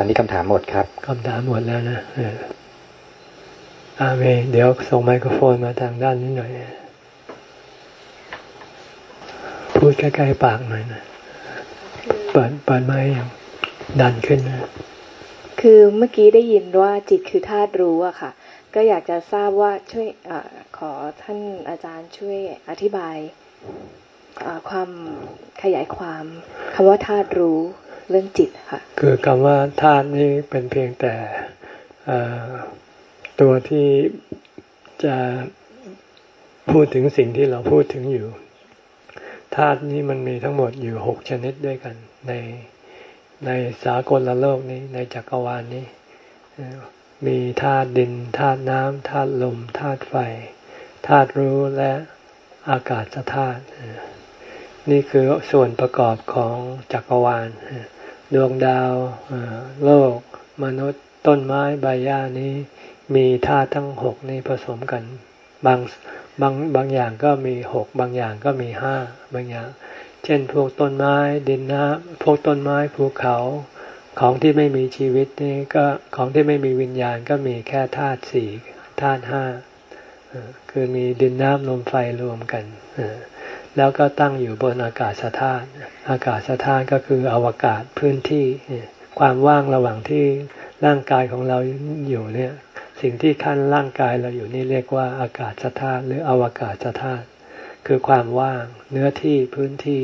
ตอนนี้คำถามหมดครับคำถามหมดแล้วนะอาเมเดี๋ยวส่งไมโครโฟนมาทางด้านนี้หน่อย พูดใกล้ๆปากหน่อยนะเปิดเปิดไม้ยังดันขึ้นนะคือเมื่อกี้ได้ยินว่าจิตคือธาตุรู้อะค่ะ ก็อยากจะทราบว่าช่วยอขอท่านอาจารย์ช่วยอธิบาย ความขยายความคำว่าธาตุรู้เรื่องจิตค่ะคือคำว่าธาตุนี้เป็นเพียงแต่ตัวที่จะพูดถึงสิ่งที่เราพูดถึงอยู่ธาตุนี้มันมีทั้งหมดอยู่หกชนิดด้วยกัน ในในสากลละโลกนี้ในจักรวาลนี้ มีธาตุดินธาตุน้ำธาตุลมธาตุไฟธาตุรู้และอากาศธาตุ นี่คือส่วนประกอบของจักรวาล ดวงดาวโลก มนุษย์ ต้นไม้ใบหญ้านี้ มีธาตุทั้งหกนี้ผสมกัน บางบางบางอย่างก็มีหกบางอย่างก็มีห้าบางอย่าง เช่นพวกต้นไม้ดินน้ำพวกต้นไม้ภูเขาของที่ไม่มีชีวิตนี่ก็ของที่ไม่มีวิญญาณก็มีแค่ธาตุสี่ธาตุห้าคือมีดินน้ำลมไฟรวมกัน แล้วก็ตั้งอยู่บนอากาศธาตุอากาศธาตุก็คืออวกาศพื้นที่ความว่างระหว่างที่ร่างกายของเราอยู่เนี่ย สิ่งที่ขั้นร่างกายเราอยู่นี่เรียกว่าอากาศธาตุหรืออวกาศธาตุคือความว่างเนื้อที่พื้นที่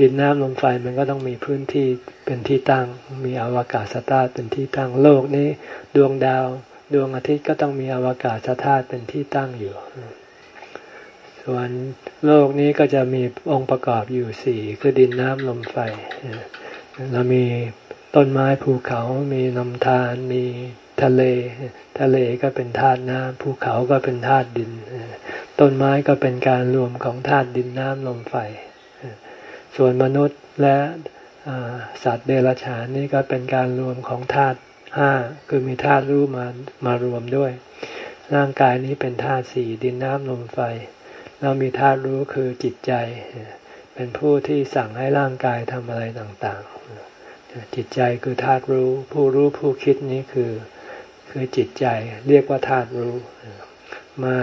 ดินน้ำลมไฟมันก็ต้องมีพื้นที่เป็นที่ตั้ง มีอวกาศธาตุเป็นที่ตั้งโลกนี้ ดวงดาว ดวงอาทิตย์ก็ต้องมีอวกาศธาตุเป็นที่ตั้งอยู่ ส่วนโลกนี้ก็จะมีองค์ประกอบอยู่สี่คือดินน้ำลมไฟ เรามีต้นไม้ภูเขามีลำธารมีทะเล ทะเลก็เป็นธาตุน้ำภูเขาก็เป็นธาตุดิน ต้นไม้ก็เป็นการรวมของธาตุดินน้ำลมไฟ ส่วนมนุษย์และสัตว์เดรัจฉานนี่ก็เป็นการรวมของธาตุห้าคือมีธาตุรู้มามารวมด้วย ร่างกายนี้เป็นธาตุสี่ดินน้ำลมไฟ เรามีธาตุรู้คือจิตใจ เป็นผู้ที่สั่งให้ร่างกายทำอะไรต่างๆ จิตใจคือธาตุรู้ ผู้รู้ผู้คิดนี้คือคือจิตใจเรียกว่าธาตุรู้ มา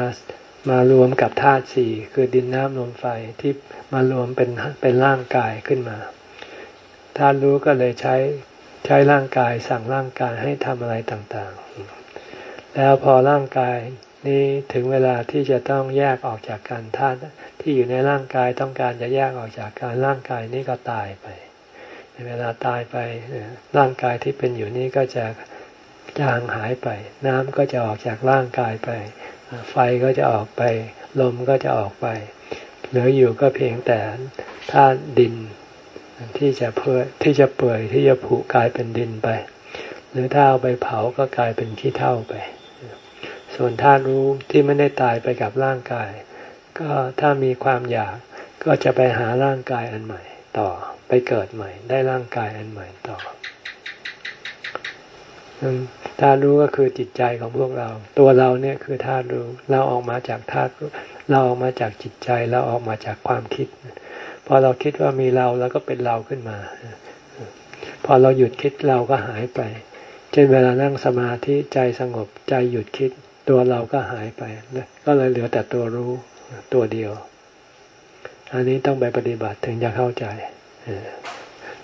มารวมกับธาตุสี่คือดินน้ำลมไฟที่มารวมเป็นเป็นร่างกายขึ้นมาธาตุรู้ก็เลยใช้ใช้ร่างกายสั่งร่างกายให้ทำอะไรต่างๆ แล้วพอร่างกาย นี้ถึงเวลาที่จะต้องแยกออกจากการธาตุที่อยู่ในร่างกายต้องการจะแยกออกจากการร่างกายนี้ก็ตายไป เวลาตายไปร่างกายที่เป็นอยู่นี้ก็จะจางหายไป น้ำก็จะออกจากร่างกายไป ไฟก็จะออกไป ลมก็จะออกไป เหลืออยู่ก็เพียงแต่ธาตุดินที่จะเพื่อที่จะเปื่อยที่จะผุกลายเป็นดินไป หรือถ้าเอาไปเผาก็กลายเป็นขี้เถ้าไป ส่วนธาตุรู้ที่ไม่ได้ตายไปกับร่างกาย ก็ถ้ามีความอยากก็จะไปหาร่างกายอันใหม่ ต่อไปเกิดใหม่ ได้ร่างกายอันใหม่ต่อธาตุรู้ก็คือจิตใจของพวกเรา ตัวเราเนี่ยคือธาตุรู้เราออกมาจากธาตุเราออกมาจากจิตใจเราออกมาจากความคิดพอเราคิดว่ามีเราแล้วก็เป็นเราขึ้นมา พอเราหยุดคิดเราก็หายไป เช่นเวลานั่งสมาธิใจสงบใจหยุดคิด ตัวเราก็หายไป ก็เลยเหลือแต่ตัวรู้ตัวเดียว อันนี้ต้องไปปฏิบัติถึงจะเข้าใจ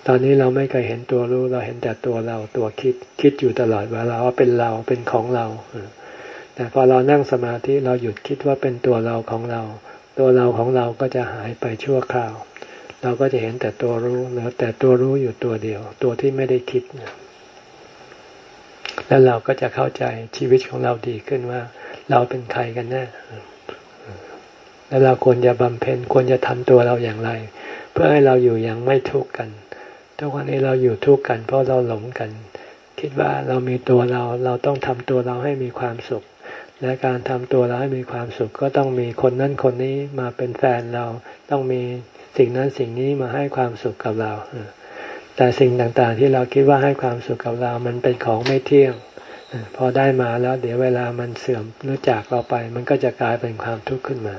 ตอนนี้เราไม่เคยเห็นตัวรู้ เราเห็นแต่ตัวเราตัวคิดคิดอยู่ตลอดวลาว่าเป็นเราเป็นของเรา แต่พอเรานั่งสมาธิเราหยุดคิดว่าเป็นตัวเราของเรา ตัวเราของเราก็จะหายไปชั่วคราว เราก็จะเห็นแต่ตัวรู้เหลือแต่ตัวรู้อยู่ตัวเดียว ตัวที่ไม่ได้คิด แล้วเราก็จะเข้าใจชีวิตของเราดีขึ้นว่า เราเป็นใครกันแน่แล้วเราควรจะบำเพ็ญควรจะทำตัวเราอย่างไร เพื่อให้เราอยู่อย่างไม่ทุกข์กัน ทุกวันนี้เราอยู่ทุกข์กัน เพราะเราหลงกัน คิดว่าเรามีตัวเราเราต้องทำตัวเราให้มีความสุข และการทำตัวเราให้มีความสุข ก็ต้องมีคนนั้นคนนี้มาเป็นแฟนเราต้องมีสิ่งนั้นสิ่งนี้มาให้ความสุขกับเรา แต่สิ่งต่างๆที่เราคิดว่าให้ความสุขกับเรามันเป็นของไม่เที่ยง พอได้มาแล้ว เดี๋ยวเวลามันเสื่อมรู้จักเราไป มันก็จะกลายเป็นความทุกข์ขึ้นมา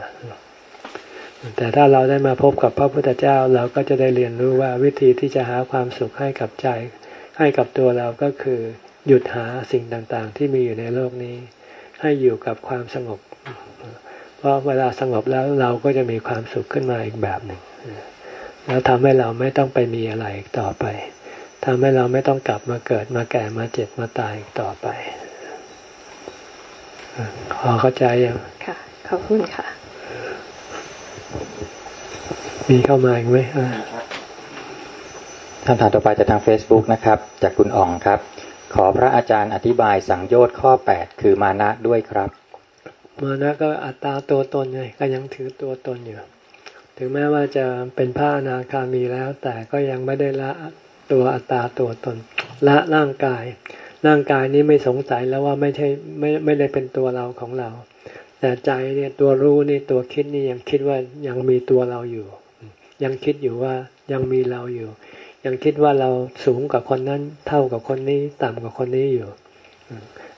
แต่ถ้าเราได้มาพบกับพระพุทธเจ้าเราก็จะได้เรียนรู้ว่าวิธีที่จะหาความสุขให้กับใจ ให้กับตัวเราก็คือหยุดหาสิ่งต่างๆ ที่มีอยู่ในโลกนี้ ให้อยู่กับความสงบ เพราะเวลาสงบแล้วเราก็จะมีความสุขขึ้นมาอีกแบบหนึ่ง แล้วทำให้เราไม่ต้องไปมีอะไรอีกต่อไปทำให้เราไม่ต้องกลับมาเกิดมาแก่มาเจ็บมาตายอีกต่อไปขอเข้าใจยังค่ะ ขอบคุณค่ะ มีเข้ามาอีกไหมคำถามต่อไปจากทาง Facebook นะครับ จากคุณอ่องครับ ขอพระอาจารย์อธิบายสังโยชน์ข้อแปดคือมานะด้วยครับ มานะก็อัตตาตัวตนไงก็ยังถือตัวตนอยู่ ถึงแม้ว่าจะเป็นพระอนาคามีแล้ว แต่ก็ยังไม่ได้ละตัวอัตตาตัวตน ละร่างกาย ร่างกายนี้ไม่สงสัยแล้วว่าไม่ใช่ไม่ไม่ได้เป็นตัวเราของเรา แต่ใจเนี่ยตัวรู้นี่ตัวคิดนี่ยังคิดว่ายังมีตัวเราอยู่ ยังคิดอยู่ว่ายังมีเราอยู่ ยังคิดว่าเราสูงกว่าคนนั้น เท่ากับคนนี้ต่ำกว่าคนนี้อยู่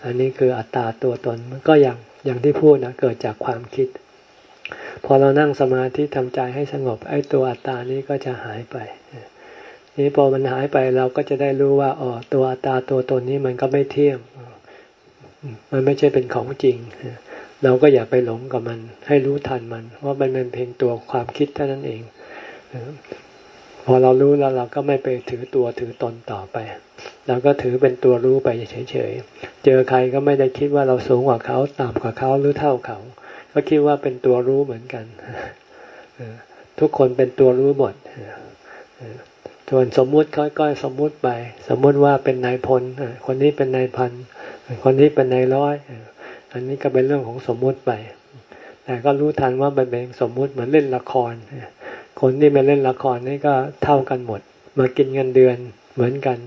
อันนี้คืออัตตาตัวตนมันก็ย่างอย่างที่พูดนะเกิดจากความคิด พอเรานั่งสมาธิทำใจให้สงบ ไอ้ตัวอัตตานี้ก็จะหายไป นี่พอมันหายไปเราก็จะได้รู้ว่าอ๋อตัวอัตตาตัวตนนี้มันก็ไม่เที่ยงมันไม่ใช่เป็นของจริง เราก็อย่าไปหลงกับมัน ให้รู้ทันมันว่ามันเป็นเพียงตัวความคิดเท่านั้นเอง พอเรารู้แล้วเราก็ไม่ไปถือตัวถือตนต่อไป เราก็ถือเป็นตัวรู้ไปเฉยๆ เจอใครก็ไม่ได้คิดว่าเราสูงกว่าเขาต่ำกว่าเขาหรือเท่าเขา ก็คิดว่าเป็นตัวรู้เหมือนกันทุกคนเป็นตัวรู้หมดส่วนสมมุติเขาก็สมมุติไป สมมุติว่าเป็นนายพลคนนี้เป็นนายพันคนนี้เป็นนายร้อยอันนี้ก็เป็นเรื่องของสมมุติไป แต่ก็รู้ทันว่ามันเป็นสมมุติเหมือนเล่นละคร คนที่มาเล่นละครนี่ก็เท่ากันหมด มากินเงินเดือนเหมือนกัน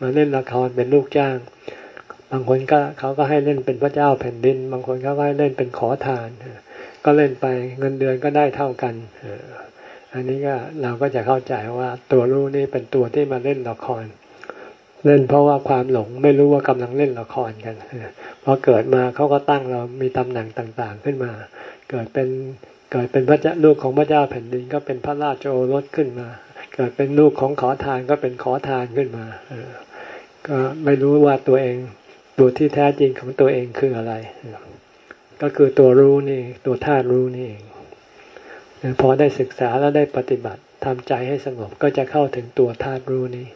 มาเล่นละครเป็นลูกจ้างางคนก็เขาก็ให้เล่นเป็นพระเจ้าแผ่นดิน บางคนเขาก็ให้เล่นเป็นขอทาน ก็เล่นไปเงินเดือนก็ได้เท่ากัน อันนี้ก็เราก็จะเข้าใจว่าตัวรู้นี่เป็นตัวที่มาเล่นละคร เล่นเพราะว่าความหลงไม่รู้ว่ากำลังเล่นละครกันพอเกิดมาเขาก็ตั้งเรามีตำแหน่งต่างๆ ขึ้นมา เกิดเป็นเกิดเป็นพระเจ้าลูกของพระเจ้าแผ่นดินก็เป็นพระราชโอรสขึ้นมา เกิดเป็นลูกของขอทานก็เป็นขอทานขึ้นมาก็ไม่รู้ว่าตัวเอง ตัวที่แท้จริงของตัวเองคืออะไร ก็คือตัวรู้นี่ ตัวธาตุรู้นี่เองพอได้ศึกษาแล้วได้ปฏิบัติทำใจให้สงบก็จะเข้าถึงตัวธาตุรู้นี้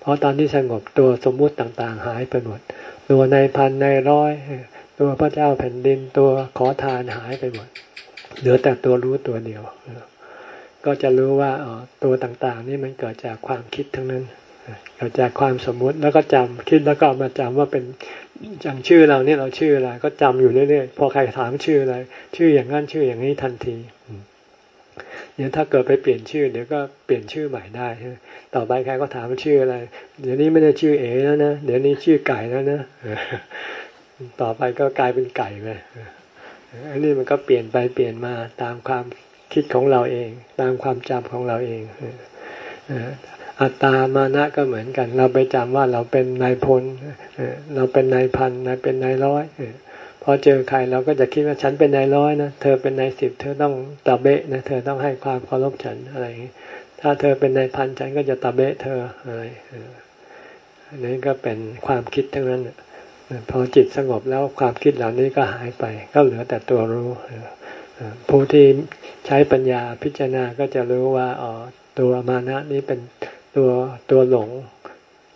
เพราะตอนที่สงบตัวสมมุติต่างๆ หายไปหมด ตัวในพันในร้อย ตัวพระเจ้าแผ่นดินตัวขอทานหายไปหมด เหลือแต่ตัวรู้ตัวเดียว ก็จะรู้ว่าออตัวต่างๆ นี่มันเกิดจากความคิดทั้งนั้น เกิดจากความสมมุติแล้วก็จำคิดแล้วก็มาจำว่าเป็นจังชื่อเราเนี่ยเราชื่ออะไรก็จำอยู่เรื่อยๆพอใครถามชื่ออะไร ชื่ออย่างนั้นชื่ออย่างนี้ทันทีเนี่ยถ้าเกิดไปเปลี่ยนชื่อเดี๋ยวก็เปลี่ยนชื่อใหม่ได้ต่อไปใครก็ถามชื่ออะไร เดี๋ยวนี้ไม่ได้ชื่อเอ๋แล้วนะเดี๋ยวนี้ชื่อไก่แล้วนะต่อไปก็กลายเป็นไก่ไปอันนี้มันก็เปลี่ยนไปเปลี่ยนมาตามความคิดของเราเอง ตามความจำของเราเอง อัตตามานะก็เหมือนกัน เราไปจำว่าเราเป็นนายพลเราเป็นนายพันนายเป็นนายร้อยพอเจอใครเราก็จะคิดว่าฉันเป็นนายร้อยนะเธอเป็นนายสิบเธอต้องตะเบะนะเธอต้องให้ความเคารพฉันอะไรถ้าเธอเป็นนายพันฉันก็จะตะเบะเธออะไรอันนี้ก็เป็นความคิดทั้งนั้นพอจิตสงบแล้วความคิดเหล่านี้ก็หายไป ก็เหลือแต่ตัวรู้ผู้ที่ใช้ปัญญาพิจารณาก็จะรู้ว่าอ๋อตัวมานะนี้เป็น ตัวตัวหลง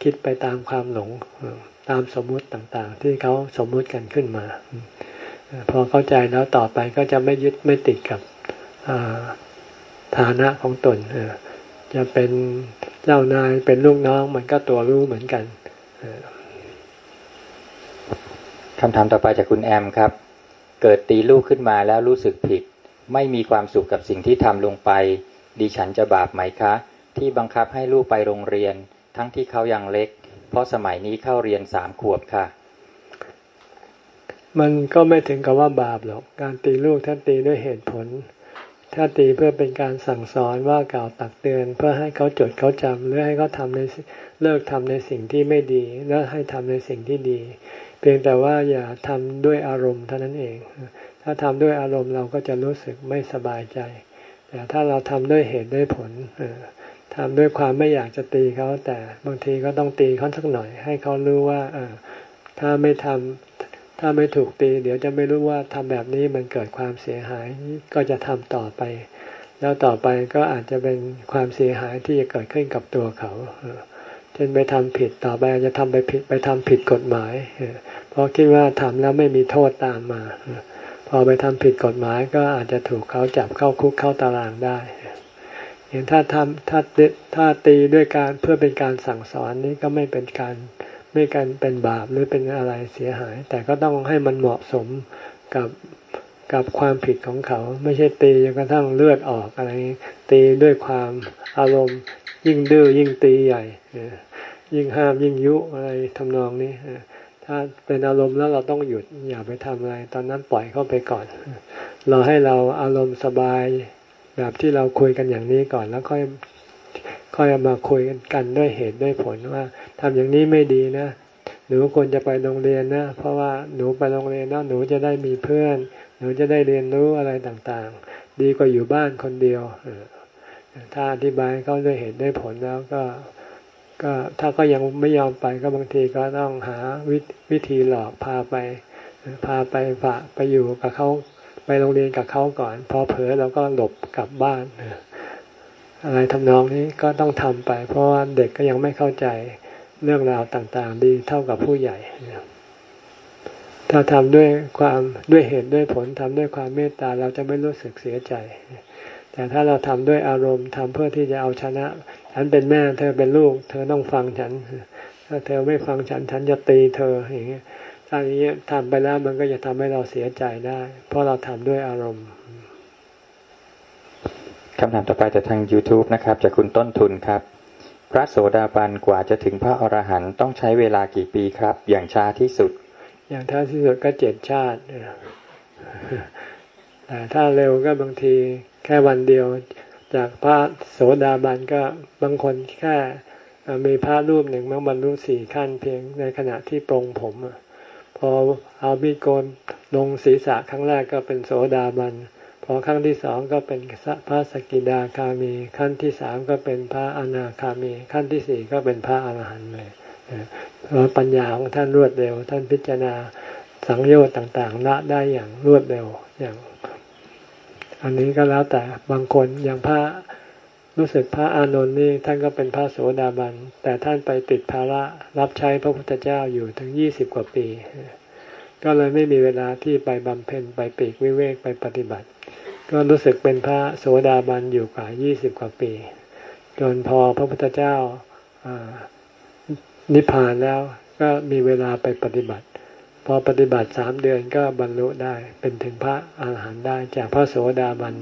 คิดไปตามความหลงตามสมมุติต่างๆ ที่เขาสมมุติกันขึ้นมา พอเข้าใจแล้วต่อไปก็จะไม่ยึดไม่ติดกับฐานะของตนจะเป็นเจ้านายเป็นลูกน้องมันก็ตัวรู้เหมือนกันคำถามต่อไปจากคุณแอมครับ เกิดตีลูกขึ้นมาแล้วรู้สึกผิด ไม่มีความสุขกับสิ่งที่ทำลงไป ดิฉันจะบาปไหมคะ ที่บังคับให้ลูกไปโรงเรียน ทั้งที่เขายังเล็ก เพราะสมัยนี้เข้าเรียนสามขวบค่ะ มันก็ไม่ถึงกับว่าบาปหรอกการตีลูกถ้านตีด้วยเหตุผล ถ้าตีเพื่อเป็นการสั่งสอนว่ากล่าวตักเตือน เพื่อให้เขาจดเขาจำหรือให้เขาทาในเลิกทำในสิ่งที่ไม่ดี แล้วให้ทำในสิ่งที่ดี เพียงแต่ว่าอย่าทำด้วยอารมณ์เท่านั้นเอง ถ้าทำด้วยอารมณ์เราก็จะรู้สึกไม่สบายใจแต่ถ้าเราทำด้วยเหตุด้วยผล ทำด้วยความไม่อยากจะตีเขา แต่บางทีก็ต้องตีเขาสักหน่อย ให้เขารู้ว่าเออถ้าไม่ทำถ้าไม่ถูกตี เดี๋ยวจะไม่รู้ว่าทำแบบนี้มันเกิดความเสียหายก็จะทำต่อไป แล้วต่อไปก็อาจจะเป็นความเสียหายที่จะเกิดขึ้นกับตัวเขาเช่นไปทำผิดต่อไปอาจจะทำไปผิดไปทำผิดกฎหมายเพราะคิดว่าทำแล้วไม่มีโทษตามมาพอไปทำผิดกฎหมายก็อาจจะถูกเขาจับเข้าคุกเข้าตารางได้ เห็นถ้าทำถ้าถ้าตีด้วยการเพื่อเป็นการสั่งสอนนี้ก็ไม่เป็นการไม่การเป็นบาปหรือเป็นอะไรเสียหาย แต่ก็ต้องให้มันเหมาะสมกับกับความผิดของเขา ไม่ใช่ตีจนกระทั่งเลือดออกอะไร ตีด้วยความอารมณ์ ยิ่งดื้อยิ่งตีใหญ่ยิ่งห้ามยิ่งยุอะไรทำนองนี้ถ้าเป็นอารมณ์แล้วเราต้องหยุดอย่าไปทำอะไร ตอนนั้นปล่อยเข้าไปก่อน เราให้เราอารมณ์สบาย แบบที่เราคุยกันอย่างนี้ก่อนแล้วค่อยค่อยมาคุยกันด้วยเหตุด้วยผลว่าทำอย่างนี้ไม่ดีนะหนูควรจะไปโรงเรียนนะ เพราะว่าหนูไปโรงเรียนแล้วหนูจะได้มีเพื่อน หนูจะได้เรียนรู้อะไรต่างๆ ดีกว่าอยู่บ้านคนเดียวถ้าอธิบายเขาด้วยเหตุด้วยผลแล้วก็ก็ถ้าก็ยังไม่ยอมไปก็บางทีก็ต้องหาวิวธีหลอกพาไป พาไปฝะไปอยู่กับเขา ไปโรงเรียนกับเขาก่อน พอเผลอเราก็หลบกลับบ้านอะไรทำนองนี้ก็ต้องทำไป เพราะว่าเด็กก็ยังไม่เข้าใจเรื่องราวต่างๆ ดีเท่ากับผู้ใหญ่ ถ้าทำด้วยความด้วยเหตุด้วยผลทำด้วยความเมตตาเราจะไม่รู้สึกเสียใจ แต่ถ้าเราทำด้วยอารมณ์ทำเพื่อที่จะเอาชนะ ฉันเป็นแม่ เธอเป็นลูก เธอต้องฟังฉัน ถ้าเธอไม่ฟังฉันฉันจะตีเธออย่างเงี้ย ถ้าอย่างนี้ทำไปแล้วมันก็จะทำให้เราเสียใจได้ เพราะเราทำด้วยอารมณ์คำถามต่อไปจากทาง YouTube นะครับจากคุณต้นทุนครับ พระโสดาบันกว่าจะถึงพระอรหันต์ต้องใช้เวลากี่ปีครับ อย่างช้าที่สุด อย่างช้าที่สุดก็เจ็ดชาติแต่ถ้าเร็วก็บางทีแค่วันเดียว จากพระโสดาบันก็บางคนแค่มีพระรูปหนึ่งมังบรรลุสี่ขั้นเพียงในขณะที่ปรงผมพ อเอามีโกนลงศีรษะครั้งแรกก็เป็นโสดาบันพอขั้นที่สองก็เป็นพระสกิดาคามี ขั้นที่สามก็เป็นพระอนาคามี ขั้นที่สี่ก็เป็นพระอรหันต์เลยเพราะปัญญาของท่านรวดเร็ว ท่านพิจารณาสังโยชน์ต่างๆละได้อย่างรวดเร็วอย่าง อันนี้ก็แล้วแต่บางคนอย่างพระ รู้สึกพระอานนท์นี่ท่านก็เป็นพระโสดาบัน แต่ท่านไปติดภาระรับใช้พระพุทธเจ้าอยู่ถึงยี่สิบกว่าปี ก็เลยไม่มีเวลาที่ไปบำเพ็ญไปปีกวิเวกไปปฏิบัติ ก็รู้สึกเป็นพระโสดาบันอยู่กว่ายี่สิบกว่าปี จนพอพระพุทธเจ้านิพพานแล้วก็มีเวลาไปปฏิบัติ พอปฏิบัติสามเดือนก็บรรลุได้เป็นถึงพระอาหารหันต์ได้จากพระโสดาบัน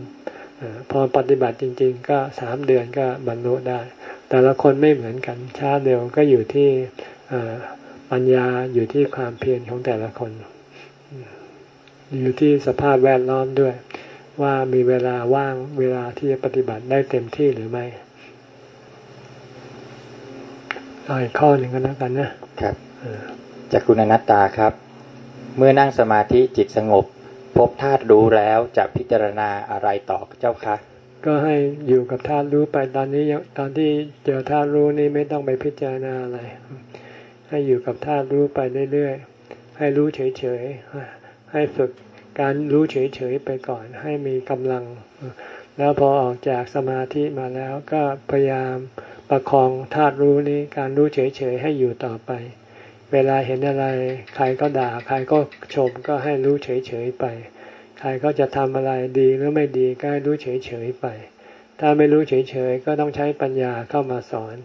พอปฏิบัติจริง ๆ ก็สามเดือนก็บรรลุได้ แต่ละคนไม่เหมือนกันช้าเร็วก็อยู่ที่ปัญญาอยู่ที่ความเพียรของแต่ละคน อยู่ที่สภาพแวดล้อมด้วย ว่ามีเวลาว่างเวลาที่จะปฏิบัติได้เต็มที่หรือไม่เอาอีกข้อหนึ่งก็แล้วกันนะครับจากคุณอนัตตาครับ เมื่อนั่งสมาธิจิตสงบ พบธาตุรู้แล้วจะพิจารณาอะไรต่อเจ้าคะก็ให้อยู่กับธาตุรู้ไปตอนนี้ตอนที่เจอธาตุรู้นี่ไม่ต้องไปพิจารณาอะไร ให้อยู่กับธาตุรู้ไปเรื่อยๆให้รู้เฉยๆให้ฝึกการรู้เฉยๆไปก่อน ให้มีกำลัง แล้วพอออกจากสมาธิมาแล้วก็พยายามประคองธาตุรู้นี้การรู้เฉยๆให้อยู่ต่อไป เวลาเห็นอะไร ใครก็ด่า ใครก็ชมก็ให้รู้เฉยๆไป ใครก็จะทำอะไรดีหรือไม่ดีก็ให้รู้เฉยๆไป ถ้าไม่รู้เฉยๆก็ต้องใช้ปัญญาเข้ามาสอน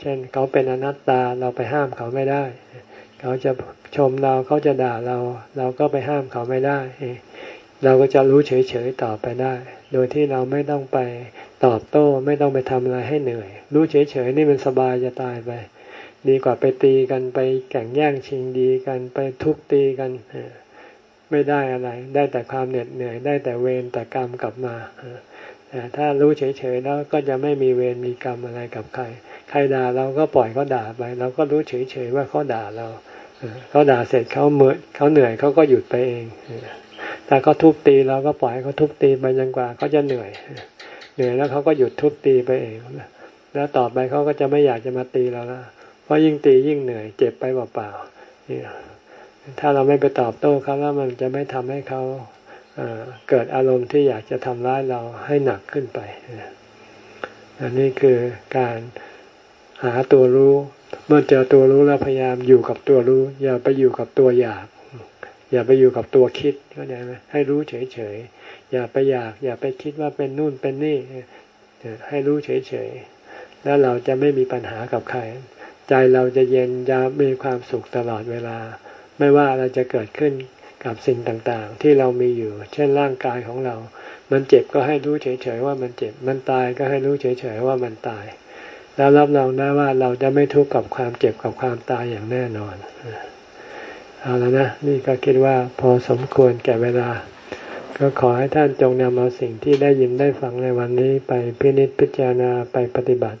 เช่นเขาเป็นอนัตตาเราไปห้ามเขาไม่ได้ เขาจะชมเราเขาจะด่าเรา เราก็ไปห้ามเขาไม่ได้ เราก็จะรู้เฉยๆต่อไปได้ โดยที่เราไม่ต้องไปตอบโต้ไม่ต้องไปทำอะไรให้เหนื่อย รู้เฉยๆนี่มันสบายจะตายไป ดีกว่าไปตีกันไปแข่งแย่งชิงดีกันไปทุบตีกันไม่ได้อะไร ได้แต่ความเหน็ดเหนื่อย ได้แต่เวรแต่กรรมกลับมาแต่ถ้ารู้เฉยๆแล้วก็จะไม่มีเวรมีกรรมอะไรกับใคร ใครด่าเราก็ปล่อยเขาด่าไปเราก็รู้เฉยๆว่าเขาด่าเราเขาด่าเสร็จเขาเมื่อเขาเหนื่อยเขาก็หยุดไปเองแต่เขาทุบตีเราก็ปล่อยเขาทุบตีไปจนกว่าเขาจะเหนื่อย เหนื่อยแล้วเขาก็หยุดทุบตีไปเองแล้วต่อไปเขาก็จะไม่อยากจะมาตีเราแล้ว ราะยิ่งตียิ่งเหนื่อย เจ็บไปเปล่าๆถ้าเราไม่ไปตอบโต้เขาแล้วมันจะไม่ทำให้เขาเกิดอารมณ์ที่อยากจะทำร้ายเราให้หนักขึ้นไปอันนี้คือการหาตัวรู้ เมื่อเจอตัวรู้แล้วพยายามอยู่กับตัวรู้ อย่าไปอยู่กับตัวอยาก อย่าไปอยู่กับตัวคิดเข้าใจไหมให้รู้เฉยๆอย่าไปอยาก อย่าไปคิดว่าเป็นนู่นเป็นนี่ให้รู้เฉยๆแล้วเราจะไม่มีปัญหากับใคร ใจเราจะเย็นจะมีความสุขตลอดเวลา ไม่ว่าอะไรจะเกิดขึ้นกับสิ่งต่างๆ ที่เรามีอยู่ เช่นร่างกายของเรา มันเจ็บก็ให้รู้เฉยๆว่ามันเจ็บ มันตายก็ให้รู้เฉยๆว่ามันตาย แล้วรับรองได้ว่าเราจะไม่ทุกข์กับความเจ็บกับความตายอย่างแน่นอน เอาแล้วนะ นี่ก็คิดว่าพอสมควรแก่เวลา ก็ขอให้ท่านจงนำเอาสิ่งที่ได้ยินได้ฟังในวันนี้ไปพินิจพิจารณาไปปฏิบัติ